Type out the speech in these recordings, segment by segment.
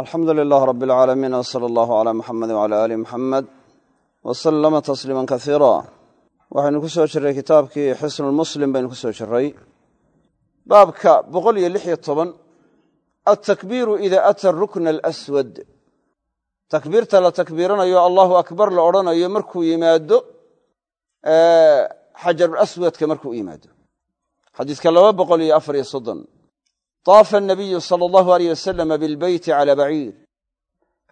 alxamdu lilah rab اlcaalamiin wsala allahu cala muxamedi wcala ali muxamed wasalama tasliima kasiira waxaynu ku soo jiray kitaabkii xisnulmuslim baynu ku soo jiray baabka boqol iyo lix iyo toban altakbiiru ida ata rukna alaswad. Takbiirta la takbiiranayo allahu akbar la odhanayo markuu yimaado xajarulaswadka markuu yimaado. Xadiiska laba boqol iyo afar iyo soddon taafa anabiyu sala allahu aleyh wasalama bilbeyti calaa baciir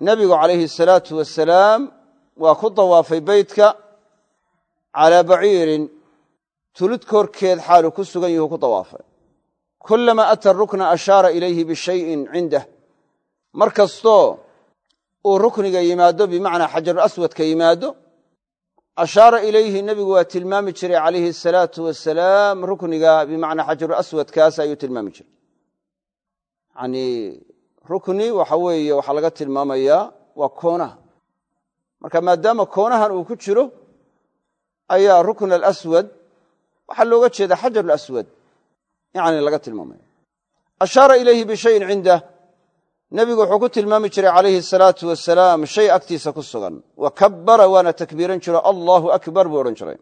nebigu calayhi asalaatu wasalaam waa ku dawaafay beytka calaa baciirin tulid korkeed xaaluu ku sugan yahu ku dawaafay kullamaa ata rukna ashaara ilayhi bishayin cindah mar kastoo uu rukniga yimaado bimacnaa xajarulaswadka yimaado ashaara ilayhi nebigu waa tilmaami jiray calayhi asalaatu wasalaam rukniga bimacnaa xajarulaswadkaas ayuu tilmaami jiray yanii rukni waxa weeye waxaa laga tilmaamayaa waa koonaha marka maadaama koonahan uu ku jiro ayaa rukn alaswad waxaa looga jeeda xajar alaswad yani laga tilmaamaya. Ashaara ilayhi bishayin cindah nebigu wuxuu ku tilmaami jiray calayhi asalaatu wasalaam shay agtiisa ku sugan. Wa kabbara waana takbiiran jiro allahu akbar buu odhan jiray.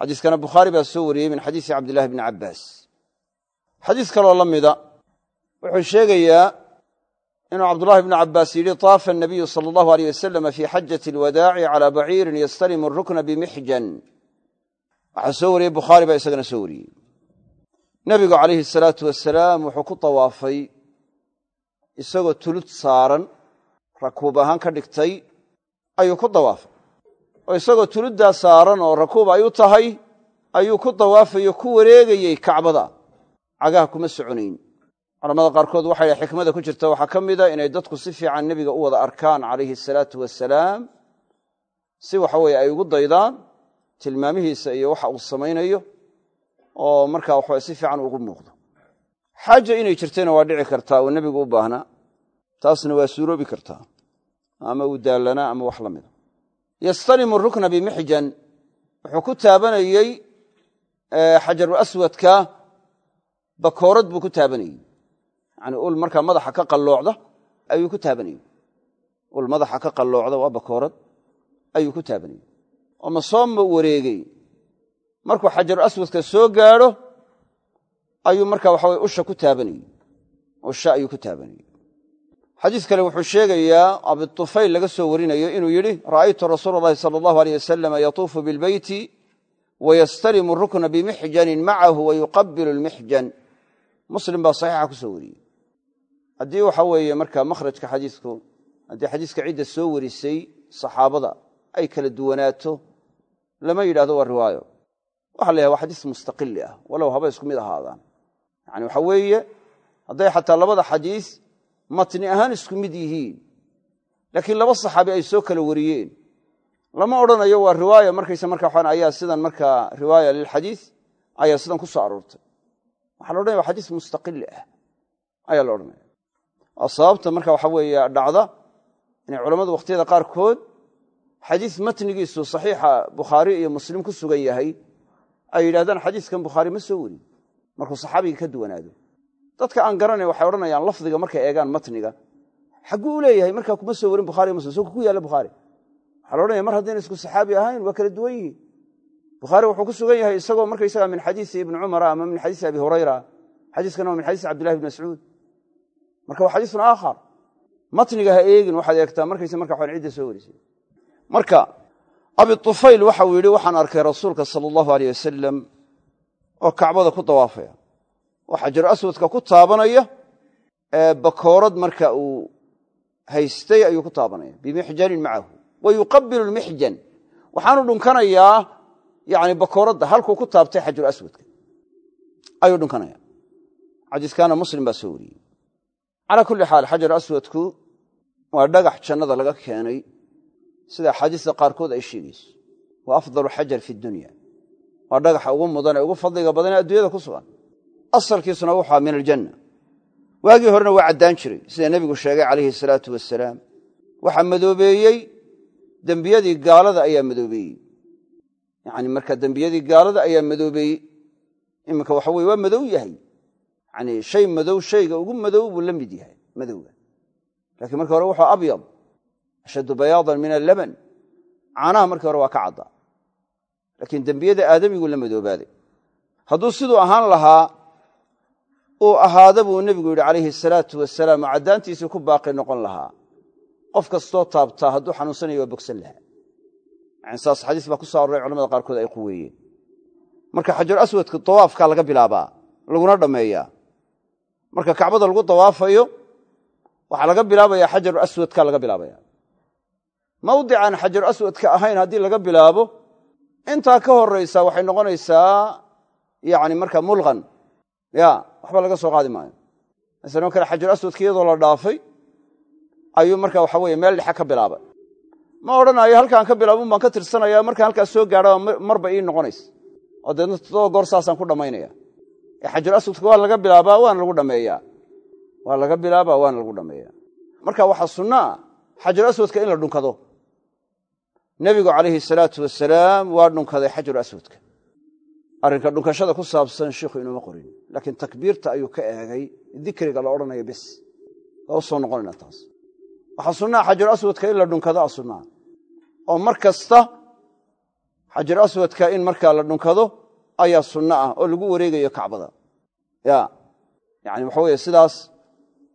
Xadiiskana bukhaari baa soo wariyey min xadiisi cabdillahi bni cabbaas. Xadiis kaloo la mida wuxuu sheegayaa inuu cabdullahi bnu cabbaas yidhi taafa anabiyu sala allahu aleyh wasalama fii xajati alwadaaci calaa baciirin yastalimu arukna bimixjan waxaa soo wariyey bukhaari baa isagana soo wariyey. Nebigu calayhi asalaatu wasalaam wuxuu ku dawaafay isagoo tulud saaran rakuub ahaan ka dhigtay ayuu ku dawaafay oo isagoo tuluddaa saaran oo rakuub ay u tahay ayuu ku dawaafayo ku wareegayey kacbada. Cagaha kuma soconayn culamada qaarkood waxay dhahay xikmada ku jirta. Waxaa ka mida inay dadku si fiican nebiga u wada arkaan calayhi asalaatu wasalaam si waxa weye ay ugu daydaan tilmaamihiisa iyo waxa uu samaynayo oo markaa waxawe si fiican ugu muuqdo. Xaaja inay jirtayna waa dhici kartaa oo nebigu u baahnaa taasna waa suuroobi kartaa ama uu daallanaa ama wax la mida. Yastalimu rukna bimixjan wuxuu ku taabanayey xajaru aswadka bakoorad buu ku taabanayey yani ul markaa madaxa ka qalloocda ayuu ku taabanayey ul madaxa ka qalloocda waa bakoorad ayuu ku taabanayey oo ma soo wareegey markuu xajaru aswadka soo gaadho ayuu markaa waxa weye usha ku taabanayey usha ayuu ku taabanayey xadiis kale wuxuu sheegayaa abitufayl laga soo warinayo inuu yidhi ra'aytu rasuula allahi sala allahu aleyh wasalama yatuufu bilbeyti wayastalimu rukna bimixjanin macahu wayuqabilu lmixjan muslim baa saxiixa ku soo wariyey haddii waxa weeye markaa makhrajka xadiisku haddii xadiiska cidda soo warisay saxaabada ay kala duwanaato lama yidhahdo waa riwaayo. Waxa la yahay waa xadiis mustaqili ah walow haba isku mid ahaadaan. Yani waxa weeye hadday xataa labada xadiis matni ahaan isku mid yihiin laakiin laba saxaabi ay soo kala wariyeen. Lama odhanayo waa riwaaya markaysa marka waxaan ayaa sidan markaa riwaaya lilxadiis ayaa sidan ku soo aroortay. Waxa la odhanaya wa xadiis mustaqili ah ayaa la odhanaya sababta marka waxa weeye dhacda inay culammadu wakhtiyada qaarkood xadiis matnigiisu saxiixa bukhaari iyo muslim ku sugan yahay ay yidhahdaan xadiiskan bukhaari ma soo warin markuu saxaabiga ka duwanaado. Dadka aan garanayn waxay odhanayaan lafdiga markay eegaan matniga. Xagguu u leeyahay markaa kuma soo warin bukhari muslim so ku yaalla bukhaari waxaa la odhanaya mar haddayna isku saxaabi ahayn waa kala duwan yihiin. Bukhaari wuxuu ku sugan yahay isagoo markaysaga min xadiisi ibni cumara ama min xadiisi abi hurayra xadiiskana waa min xadiisi cabdillahi bn mascuud marka waa xadiisun aakhar. Matniga ha eegin waxaad eegtaa markaysa marka waxaan cidda soo warisay marka abitufayl waxau yidhi waxaan arkay rasuulka sala allahu aleyh wasalam oo kacbada ku dawaafaya. Oo xajaru aswadka ku taabanaya bakoorad marka uu haystay ayuu ku taabanaya bimixjanin macahu wa yuqabilu lmixjan waxaanu dhunkanayaa yani bakooradda halkuu ku taabtay xajaru aswadka. Ayuu dhunkanaya xadiiskaana muslim baa soo wariyey calaa kulli xaal xajar aswadku waa dhagax jannada laga keenay sida axaadiista qaarkood ay sheegayso waa afdalu xajar fi dunya. Waa dhagaxa ugu mudan ee ugu fadliga badan ee adduunyada ku sugan. Asalkiisuna wuxua min aljanna. Waagii horena waa caddaan jiray sida nebigu sheegay calayhi salaatu wasalaam waxaa madoobeeyey dembiyadii gaalada ayaa madoobeeyey. Yani marka dembiyadii gaalada ayaa madoobeeyey iminka waxa weye waa madow yahay yani shay madow shayga ugu madow buu la mid yahay madowga. Lakiin markii hore wuxuu abyad ashaddu bayaadan min allaban. Caanaha markii hore waa ka cadda. Laakiin dembiyada aadamigu la madoobaaday. Hadduu siduu ahaan lahaa uu ahaada buu nebigu yidhi calayhi asalaatu wasalaam caddaantiisii ku baaqi noqon lahaa. Qof kastoo taabtaa hadduu xanuunsanaya waa bogsan lahaa. Yani saas xadiis baa ku so aroray culamada qaarkood ay quweeyeen marka xajar aswadka dawaafkaa laga bilaabaa laguna dhammeeyaa marka kacbada lagu dawaafayo waxaa laga bilaabaya xajaru aswadka laga bilaabaya. Mawdican xajaru aswadka ahayn haddii laga bilaabo intaa ka horaysa waxay noqonaysaa yani marka mulqan. Ya waxba laga soo qaadi maayo. Masalan kale xajaru aswadka iyadoo la dhaafay ayuu marka waxa weye meel dhexe ka bilaabay. Ma odhanayo halkaan ka bilaabun baan ka tirsanaya markaan halkaas soo gaadha marba ii noqonaysa oo deedna toddoba goor saasaan ku dhammaynaya xajaru aswadka waa laga bilaabaa waana lagu dhameeyaa. Waa laga bilaabaa waana lagu dhameeya marka waxaa sunno ah aswadka in la dhunkado. Nebigu calayhi salaatu wasalaam waa dhunkaday xajaru aswadka. Arrinka dhunkashada ku saabsan shiikhu inuuma qorin laakiin takbiirta ayuu ka eegay dikriga la odhanayo bes. Waa u noqonayna taas. Waxaa sunnaha xajaru aswadka in la dhunkado a oo mar kasta xajaru aswadka in markaa la dhunkado ayaa sunno ah oo lagu wareegayo kacbada. Ya yani waxa weye sidaas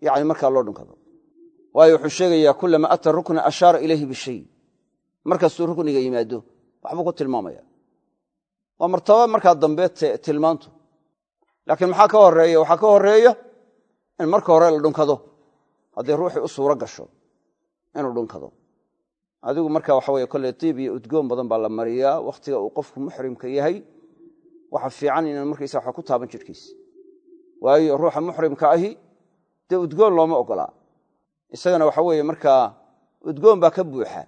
yani markaa loo dhunkado. Waayo wuxuu sheegayaa kulama ata rukna ashaara ilayhi bishay. Mar kastuu rukniga yimaado waxbuu ku tilmaamaya waa martaba markaa dambe tilmaantu. Laakiin maxaa ka horreeya waxaa ka horreeya in marka hore la dhunkado haddii ruuxii u suuro gasho inuu dhunkado. Adigu marka waxa weye kolley tiib iyo udgoon badan baa la mariyaa wakhtiga uu qofku muxrimka yahay waxa fiican inaan markaysa waxa ku taaban jirhkiisa waayo ruuxa muxrimka ahi dee udgoon looma ogolaa isagana waxa weeye markaa udgoon baa ka buuxa.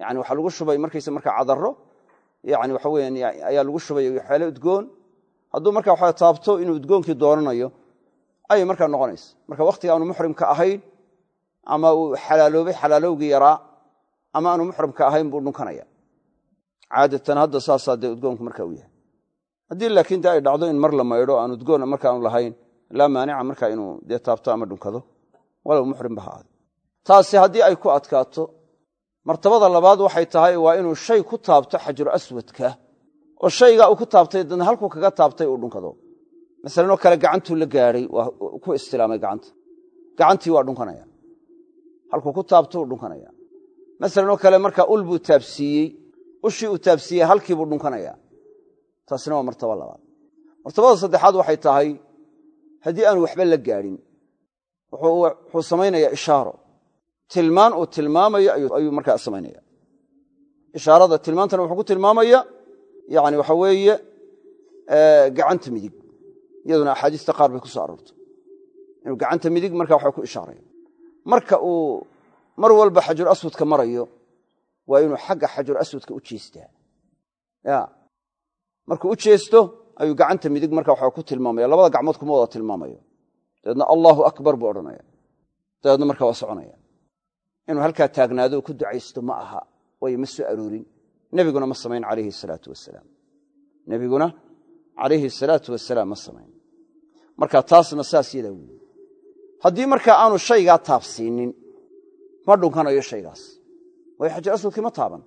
Yani waxaa lagu shubay markaysa markaa cadaro yani waxa weyan ayaa lagu shubay waxyaale udgoon. Hadduu marka waxa taabto inuu udgoonkii doonanayo ayay markaa noqonaysa. Marka wakhtiga aanu muxrimka ahayn ama uu xalaaloobay xalaalowgii yaraa ama aanu muxrimka ahayn buu dhunkanaya. Caadatan hadda saasaa dee udgoonku marka u yahay haddii laakiin de ay dhacdo in mar la maydho aan udgoon markaanu lahayn laa maanica marka inuu dee taabto ama dhunkado walow muxrimba ha aado taasi haddii ay ku adkaato martabada labaad waxay tahay waa inuu shay ku taabto xajaru aswadka. Oo shaygaa uu ku taabtay dadna halkuu kaga taabtay uu dhunkado. Masalan oo kale gacantuu la gaadhay waa ku istilaamay gacanta. Gacantii waa dhunkanaya. Halkuu ku taabto uu dhunkanaya. Masalan oo kale markaa ul buu taabsiiyey ushii uu taabsiiyey halkiibuu dhunkanaya taasina waa martaba labaad. Martabada saddexaad waxay tahay haddii aanu waxba la gaadhin wuxuu samaynayaa ishaaro. Tilmaan uu tilmaamayo ayuu markaa samaynaya ishaarada tilmaantana wuxuu ku tilmaamaya yani waxa weeye gacanta midig. Iyaduna axaadiista qaar bay ku soo aroortay. Inuu gacanta midig marka waxa ku ishaaraya marka uu mar walba xajar aswadka marayo waa inuu xagga xajar aswadka u jeestaa markuu u jeesto ayuu gacanta midig marka waxa ku tilmaamaya. Labada gacmood kuma wada tilmaamayo. Dabeedna allaahu akbar buu odhanaya. Dabeedna marka waa soconaya. Inuu halkaa taagnaado ku ducaysto ma aha. Waayo ma soo aroorin. Nebiguna ma samayn alayhi salaatu wasalaam nebiguna calayhi salaatu wasalaam ma samayn. Marka taasna saas yadaa weyi haddii markaa aanu shaygaa taabsiinin ma dhunkanayo shaygaas. Waayo xajar aswadkii ma taaban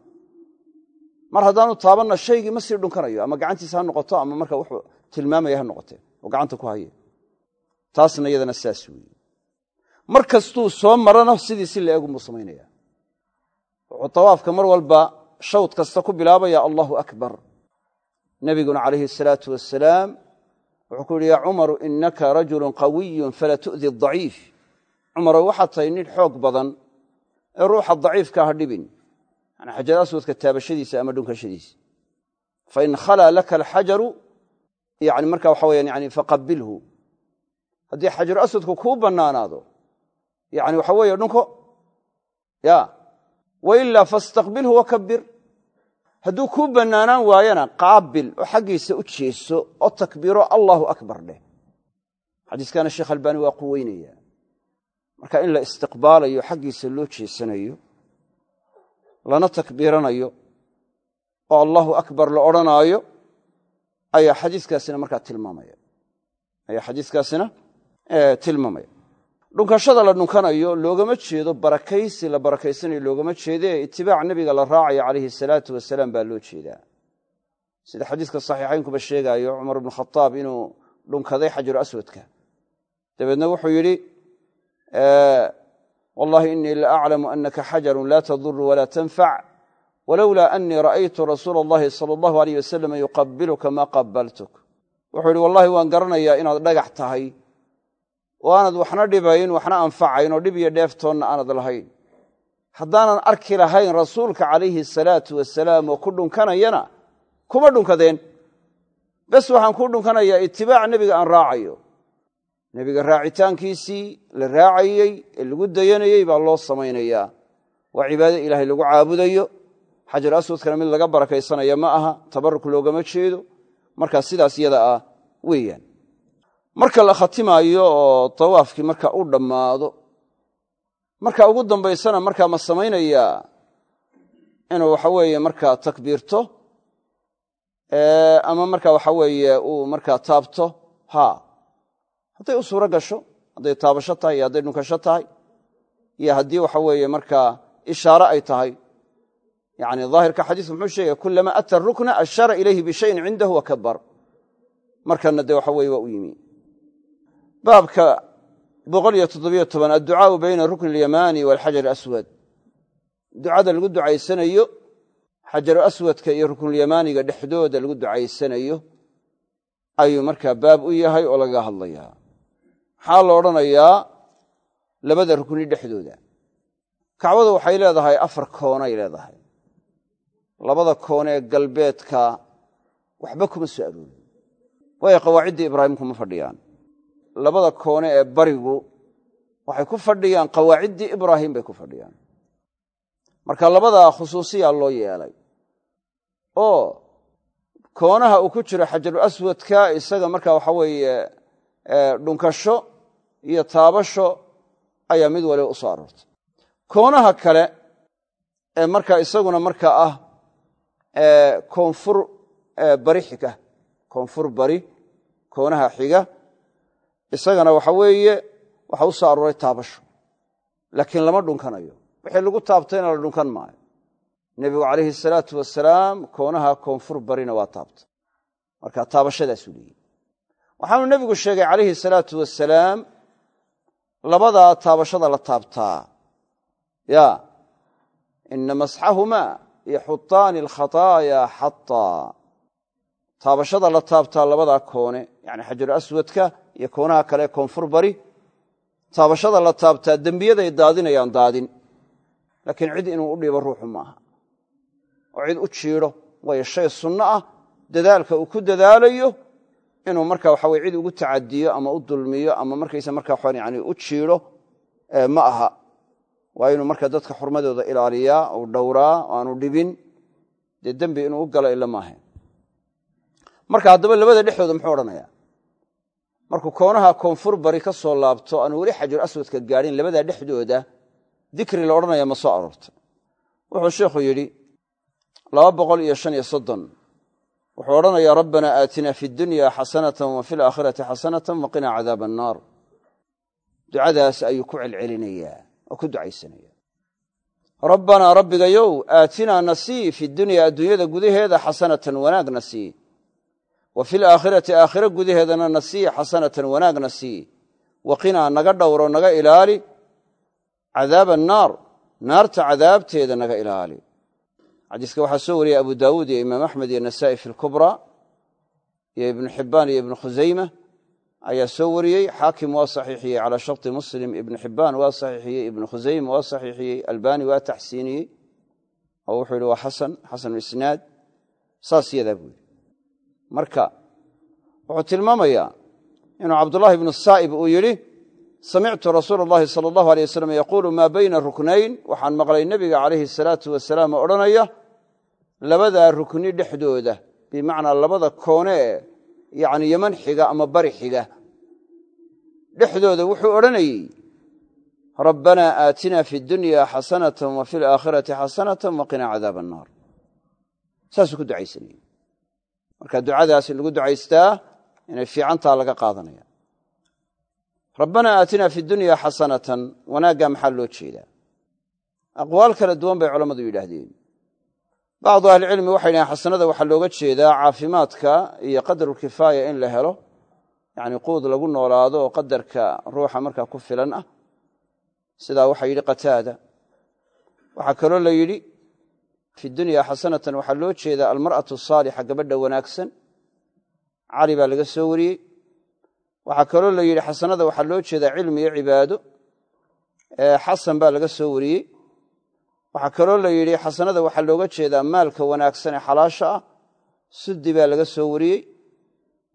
mar haddaanu taabanna shaygii ma sii dhunkanayo ama gacantiisa ha noqoto ama marka wuxuu tilmaamaya ha noqote oo gacanta ku haye. Taasna iyadana saas weeye. Mar kastuu soo marana sidii si la eegunbuu samaynaya wuxuu tawaafka mar walba shawd kasta ku bilaabaya allahu akbar. Nebiguna calayhi asalaatu wasalaam wuxuu ku yidhi yaa cumaru inaka rajulun qawiyun falaa tu'di daciif cumarow waxaad tahay nin xoog badan ee ruuxa daciifka ha dhibin xajar aswadka taabashadiisa ama dhunkashadiisa. Fain khalaa laka alxajaru yani marka waxa weyaan yani faqabilhu haddii xajaru aswadku kuu bannaanaado yani waxa weeye dhunko ya wailaa fastaqbilhu wakabir hadduu kuu bannaanaan waayana qaabil oo xaggiisa u jeeso oo takbiiro allahu akbar dheh. Xadiiskana sheekh albaani waa quweynaya. Marka in la istiqbaalayo xaggiisa loo jeesanayo lana takbiiranayo oo allahu akbar la odhanaayo ayaa xadiiskaasina markaa tilmaamaya. Ayaa xadiiskaasina tilmaamaya. Dhunkashada la dhunkanayo loogama jeedo barakaysi la barakaysanayo loogama jeedee itibaac nebiga la raacayo calayhi salaatu wasalaam baa loo jeedaa. Sida xadiiska saxiixaynkuba sheegaayo cumar ibnu khadaab inuu dhunkaday xajaru aswadka. Dabeedna wuxuu yidhi wallahi inii la aclamu anaka xajarun laa taduru walaa tanfac walowlaa anii ra'aytu rasuula allahi sala allahu aleyh wasalam yuqabiluka ma qabaltuk wuxuu yidhi wallahi waan garanayaa inaad dhagax tahay oo aanad waxna dhibayn waxna anfacayn oo dhib iyo dheeftoonna aanad lahayn haddaanan arki lahayn rasuulka calayhi salaatu wasalaam oo ku dhunkanayana kuma dhunkadeen bes waxaan kuu dhunkanayaa itibaac nebiga aan raacayo nebiga raacitaankiisii la raacayey ee lagu dayanayey baa loo samaynayaa. Waa cibaado ilaahay lagu caabudayo. Xajar aswadkana mid laga barakaysanaya ma aha tabaruk loogama jeedo. Markaa sidaas yada ah weeyaan. Marka la khatimaayo oo tawaafkii marka u dhammaado marka ugu dambaysana markaa ma samaynayaa. Inuu waxa weeye markaa takbiirto ama marka waxa weeye uu markaa taabto ha hadday u suuro gasho hadday taabasho tahay iyo hadday dhunkasho tahay iyo haddii waxa weeye markaa ishaare ay tahay yani daahirka xadiisku muxuu sheegaya kulama ata rukna ashara ilayhi bishayin cindahu wakabar markana de waxa weye waa u yimi. Baabka adducaau bayna rukni alyamaani waalxajar aswad ducada lagu ducaysanayo xajaru aswadka iyo ruknulyamaaniga dhexdooda lagu ducaysanayo ayuu markaa baab u yahay oo lagaga hadlayaa maxaa la odhanayaa labada rukni dhexdooda. Kacbadu waxay leedahay afar koonay leedahay. Labada koone ee galbeedka waxba kuma soo aroorin waayo qawaaciddii ibraahim kuma fadhiyaan. Labada koone ee barigu waxay ku fadhiyaan qawaaciddii ibraahim bay ku fadhiyaan. Marka labadaa khusuusiyaa loo yeelay oo koonaha uu ku jiro xajaru aswadka isaga marka waxa weeye dhunkasho iyo taabasho ayaa mid waliba u soo aroortay. Koonaha kale ee marka isaguna marka ah koonfur bari xiga koonfur bari koonaha xiga isagana waxa weeye waxa u soo arooray taabasho. Laakiin lama dhunkanayo. Wixii lagu taabtayna la dhunkan maayo. Nebigu calayhi salaatu wasalaam koonaha koonfur barina waa taabtay. Marka taabashadaasuu leeyihi waxaanu nebigu sheegay calayhi salaatu wasalaam labadaa taabashada la taabtaa. Ya ina masxahumaa yaxutaani alkhataaya xataa taabashada la taabtaa labadaa koone yani xajaru aswadka iyo koonaha kale koonfur bari taabashada la taabtaa dembiyaday daadinayaan daadin. Laakiin cid inuu u dhibo ruuxu maaha. Oo cid u jiidho waayo shay sunno ah dadaalka uu ku dadaalayo inuu marka waxa cid ugu tacadiyo ama u dulmiyo ama markaysa marka waxaan yani u jiidho ma aha. Waa inuu marka dadka xurmadooda ilaaliyaa uu dhowraa aanu dhibin dee dembi inuu u galo ila maaha marka haddaba labada dhexdooda muxuu odhanaya markuu koonaha koonfur bari ka soo laabto aanu weli xajar aswadka gaadhin labadaa dhexdooda dikri la odhanaya ma soo aroortay wuxuu sheikhu yidhi wuxuu odhanayaa rabbana aatina fi dunya xasanatan wa fi alaakhirati xasanatan waqinaa cadaaba annaar ducadaas ayuu ku celcelinayaa oo ku ducaysanaya. Rabbanaa rabbigayow aatinaa nasii fi dunya adduunyada gudaheeda xasanatan wanaagna sii wa fi alaakhirati aakhiro gudaheedana nasii xasanatan wanaagna sii waqinaa naga dhowro naga ilaali. Cadaaba annaar naarta cadaabteeda naga ilaali xadiiska waxaa soo wariyey abu daawuud iyo imaam axmed iyo nasaa'i fi lkubra iyo ibnu xibbaan iyo ibnu khusayma ayaa soo wariyey. Xaakim waa saxiixiyey calaa sharti muslim ibnu xibbaan waa saxiixiyey ibnu khusayma waa saxiixiyey albani waa taxsiiniyey oo wuxuu yihi waa xasan xasanu isnaad saas yadaa buu yidhi. Marka wuxuu tilmaamayaa inuu cabdullahi ibnu saa'ib uu yidhi samictu rasuula allahi sala allahu alay wasalam yaquulu maa bayna ruknayn? Waxaan maqlay nebiga calayhi salaatu wasalaam oo odhanaya labadaa rukni dhexdooda bimacnaa labada koone ee yacni yeman xiga ama bari xiga. Dhexdooda wuxuu odhanayey rabbanaa aatina fi dunya xasanatan wa fi alaakhirati xasanatan waqinaa cadaaba annaar saasuu ku ducaysanayey. Marka ducadaas lagu ducaystaa inay fiicantaa laga qaadanaya. Rabbanaa aatinaa fi dunya xasanatan wanaaggaa maxaa loo jeedaa? Aqwaal kala duwan bay culammadu yidhaahdeen bacdu ahlicilmi waxay dhahen xasanada waxaa looga jeedaa caafimaadka iyo qadarulkifaaya in la helo. Yacni quud lagu noolaado oo qadarka ruuxa markaa ku filan ah. Sidaa waxaa yidhi qataada. Waxaa kaloo la yidhi fi dunya xasanatan waxaa loo jeedaa almar'atu saalixa gabadha wanaagsan. Cali baa laga soo wariyey. Waxaa kaloo la yidhi xasanada waxaa loo jeedaa cilmi iyo cibaado. Xasan baa laga soo wariyey waxaa kaloo la yidhi xasanada waxaa looga jeedaa maalka wanaagsan ee xalaasha ah. Suddi baa laga soo wariyey.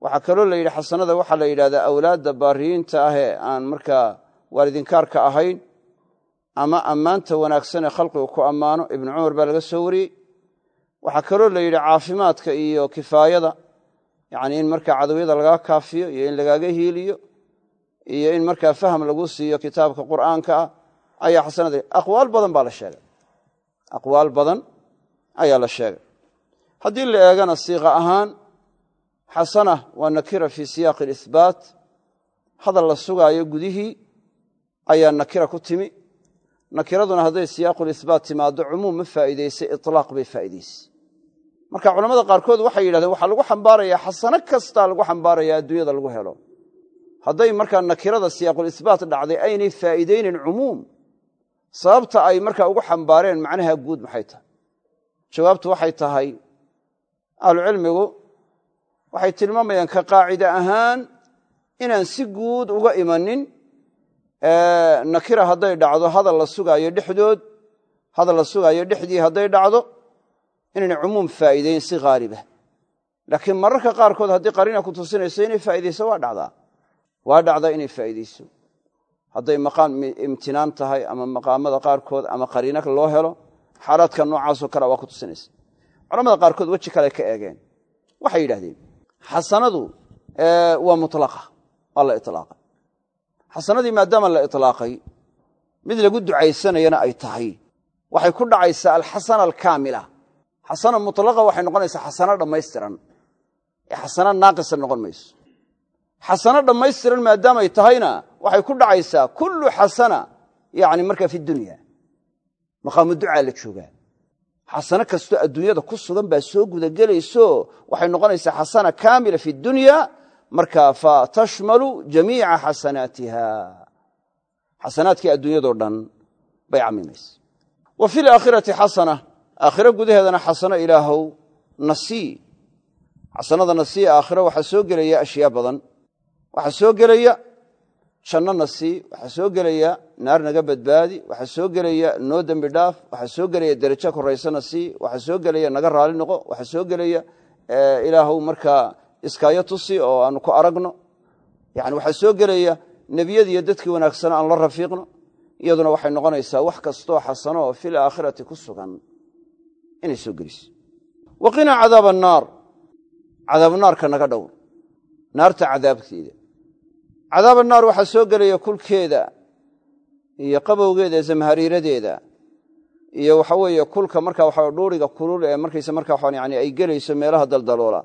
Waxaa kaloo la yidhi xasanada waxaa la yidhahdaa awlaadda baariyiinta ah ee aan markaa waalidinkaarka ahayn ama ammaanta wanaagsan ee khalqigu ku ammaano. Ibnu cumar baa laga soo wariyey. Waxaa kaloo la yidhi caafimaadka iyo kifaayada yacni in markaa cadowyada lagaa kaafiyo iyo in lagaaga hiiliyo iyo in markaa faham lagu siiyo kitaabka qur'aanka ah ayaa xasanada aqwaal badan baa la sheegay aqwaal badan ayaa la sheegay. Haddii la eegana siiqa ahaan xasana waa nakira fii siyaaqi alihbaat hadal la sugaayo gudihii ayaa nakira ku timi. Nakiraduna hadday siyaaqulisbaat timaaddo cumuum ma faa'iidaysay itlaaq bay faa'iidaysay marka culamada qaarkood waxay yidhahdeen waxaa lagu xambaarayaa xasano kastaa lagu xambaaraya adduunyada lagu helo. Hadday markaa nakirada siyaaqulisbaat dhacday aynay faa'iidaynin cumuum sababta ay markaa ugu xambaareen macnaha guud maxay tahay? Jawaabtu waxay tahay ahlucilmigu waxay tilmaamayaan ka qaacide ahaan inaan si guud uga imanin nakira hadday dhacdo hadal la sugaayo dhexdood hadal la sugaayo dhexdii hadday dhacdo inayna cumuum faa'iideyn si haaliba laakiin mararka qaarkood haddii qariina ku tusinayso inay faa'iidayso waa dhacdaa. Waa dhacdaa inay faa'iidayso hadday maqaam imtinaan tahay ama maqaamada qaarkood ama qariina loo helo xaalaadka noocaasoo kale waa ku tusinaysa. Culamada qaarkood weji kale ka eegeen. Waxay yidhahdeen xasanadu waa mutlaqa waa la itlaaqa xasanadii maadaama la itlaaqay mid lagu ducaysanayana ay tahay. Waxay ku dhacaysaa alxasana alkaamila. Xasana mutlaqa waxay noqonaysaa xasano dhammaystiran. Ee naaqisa noqon mayso. Xasano dhammaystiran maadaamay tahayna waxay ku dhacaysaa kullu xasana yani markaa fi dunya. Maqaamu ducaa la joogaa. Xasano kastoo adduunyada ku sugan baa soo gudagelayso waxay noqonaysaa xasana kaamila fi dunya marka fa tashmalu jamiica xasanaatiha. Xasanaadkii adduunyadoo dhan bay camimaysa wa fi laakhirati xasana aakhiro gudaheedana xasano ilaahow nasii xasanada nasii aakhiro waxaa soo gelaya ashyaa badan. Waxaa soo gelaya janno nasii waxaa soo gelaya naar naga badbaadi waxaa soo gelaya noo dembi dhaaf waxaa soo gelaya derajo koraysa nasii waxaa soo gelaya naga raali noqo waxaa soo gelaya ilaahow markaa iskaayo tusi oo aanu ku aragno. Yani waxaa soo gelaya nebiyadiiyo dadkii wanaagsana aan la rafiiqno iyaduna waxay noqonaysaa wax kastoo xasano oo fil aakhirati ku sugan. Inay soo geliso waqinaa cadaaba annaar. Cadaabnaarka naga dhowr. Naarta cadaabkeeda cadaaba naar waxaa soo gelaya kulkeeda iyo qabowgeeda zamhariiradeeda iyo waxa weeye kulka marka waxa dhuuriga kulul ee markaysa marka yani ay gelayso meelaha daldaloola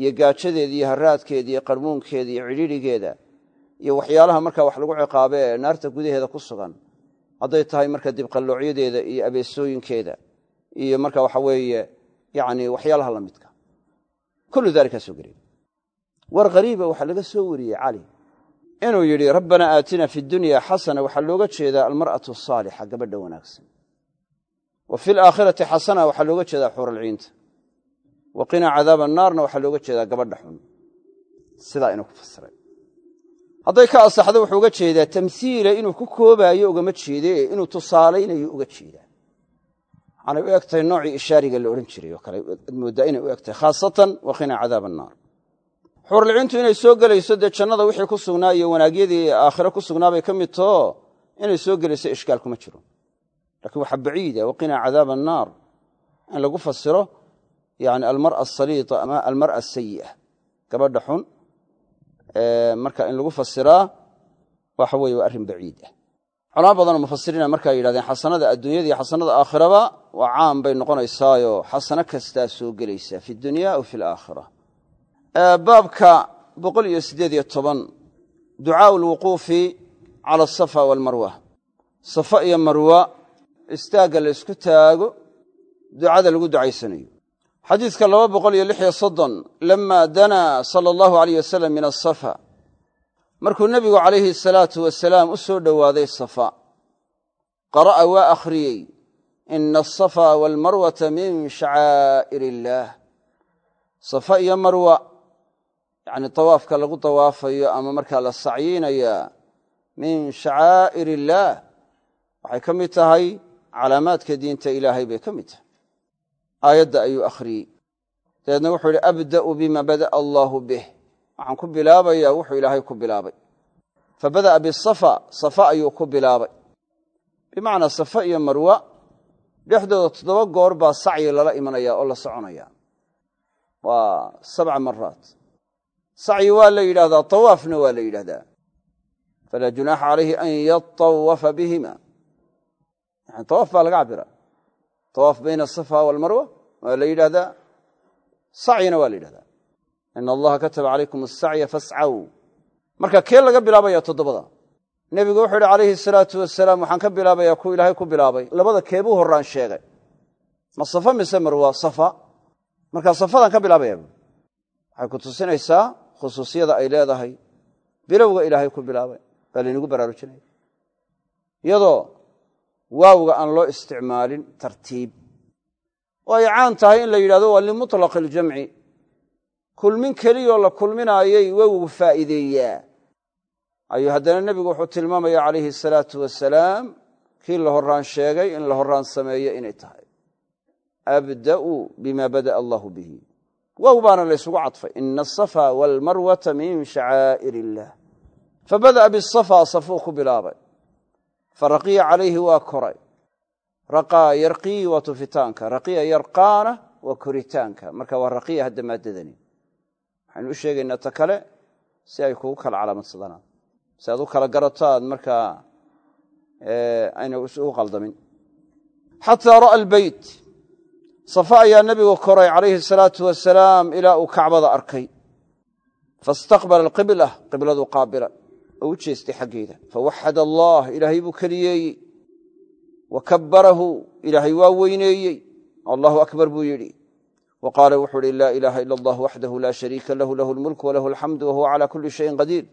iyo gaajadeeda iyo haraadkeeda iyo qarmuunkeeda iyo cidhirigeeda iyo waxyaalaha marka wax lagu ciqaabe ee naarta gudaheeda ku sugan hadday tahay marka dibqalloocyadeeda iyo abeesooyinkeeda iyo marka waxa weeye yani waxyaalaha la midka. Kullu daalika soo gelay war hariiba waxaa laga soo wariyey cali inuu yidhi rabbanaa aatina fi dunya xasana waxaa looga jeedaa almar'atu asaalixa gabadha wanaagsan. Wa fi laakhirati xasana waxaa looga jeedaa xuuralciinta. Wa qinaa cadaaba annaarna waxaa looga jeedaa gabadha xun. Sidaa inuu ku fasiray. Hadday ka asaxdo wuxuu uga jeedaa tamhiila inuu ku koobaayo ugama jeede inuu tusaalaynayo uga jeedaa. Waxaanay u egtahay noocii ishaariga la odhan jiray oo kale. Mooddaa inay u egtahay khaasatan wa qinaa cadaaba annaar xuuralciintu inay soo gelayso dee jannada wixii ku sugnaa iyo wanaagyadii aakhiro ku sugnaabay ka mid too inay soo gelayso ishkaal kuma jiro. Lakiin waxaa baciida waqinaa cadaaba annaar. In lagu fasiro yani almara asaliita ama almara asayi'a gabadha xun marka in lagu fasiraa waxa weye waa arrin baciid ah. Culamo badanoo mufasiriina markaa yidhahdeen xasanada adduunyada iyo xasanada aakhiraba waa caam bay noqonaysaayo xasano kastaa soo gelaysa fi dunya aw fi alaakhira baabka boqol iyo siddeed iyo toban ducaau lwuquufi cala asafa walmarwa safa iyo marwa istaagga la ysku taago ducada lagu ducaysanayo. Xadiidka laba boqol iyo lix iyo soddon lama danaa sala allahu alayh wasalam min asafa markuu nebigu calayhi asalaatu wasalaam u soo dhowaaday safa qara'a waa akhriyey ina asafa waalmarwata min shacaa'ir illaah safa iyo marwa yacni tawaafka lagu tawaafayo ama markaa la sacyinayaa min shacaa'ir illaah waxay ka mid tahay calaamaadka diinta ilaahay bay ka mid tahay. Aayadda ayuu akhriyey dabeedna wuxuu yidhi abda'u bima bada'a allaahu bih. Waxaan ku bilaabayaa wuxuu ilaahay ku bilaabay. Fa bada'a bisafa safa ayuu ku bilaabay. Bimacnaa safa iyo marwa dhexdooda toddoba goor baa sacyi lala imanaya oo la soconaya. Waa sabca maraat sacyi waa la yidhahdaa tawaafna waa la yidhahdaa falaa junaaxa calayhi an yatawafa bihima. Yani tawaaf baa laga cabira. Tawaaf bayna asafa walmarwa waa la yidhahdaa sacyina waa la yidhahdaa ina allaha kataba calaykum asacya fascaw. Marka kee laga bilaabaya toddobada? Nebigu wuxuu yidhi calayhi salaatu wasalaam waxaan ka bilaabayaa ku ilaahay ku bilaabay. Labada keebuu horaan sheegay. Ma safa mise marwa? Safa. Markaa safadaan ka bilaabaya waxay ku tusinaysaa khusuusiyada ay leedahay bilowga ilaahay ku bilaabay baa laynagu baraarujinaya iyadoo waawga aan loo isticmaalin tartiib. Oo ay caan tahay in la yidhahdo waa limutlaqi aljamci kulmin keliyoo la kulminaayay wowgu faa'iideeyaa. Ayuu haddana nebigu wuxuu tilmaamaya calayhi asalaatu wasalaam kii la horaan sheegay in la horaan sameeyo inay tahay. Abda'u bima bada'a allahu bihi wow baana laysugu cadfay. Ina asafa waalmarwata min shacaa'ir illaah fabada'a bisafa safuu ku bilaabay. Faraqiya calayhi waa koray. Raqaa yarqii waa tufitaanka. Raqiya yarqaana waa koritaanka. Marka waa raqiya hadda maaddadani. Waxaynu u sheegaynaa ta kale si ay kugu kala calaamadsadaan si aad u kala garato aad markaa safa ayaa nebigu koray calayhi asalaatu wasalaam ilaa uu kacbada arkay. Faistaqbala alqibla qibladuu qaabila. Oo u jeestay xaggeeda. Fawaxad allah ilaahay buu keliyeeyey wa kabbarahu ilaahay waa weyneeyey. Allahu akbar buu yidhi. Wa qaala wuxuu uhi laa ilaaha ila allah waxdahu laa shariika lahu lahu lmulku walahu alxamdu wahuwa cala kulli shayin qadiir.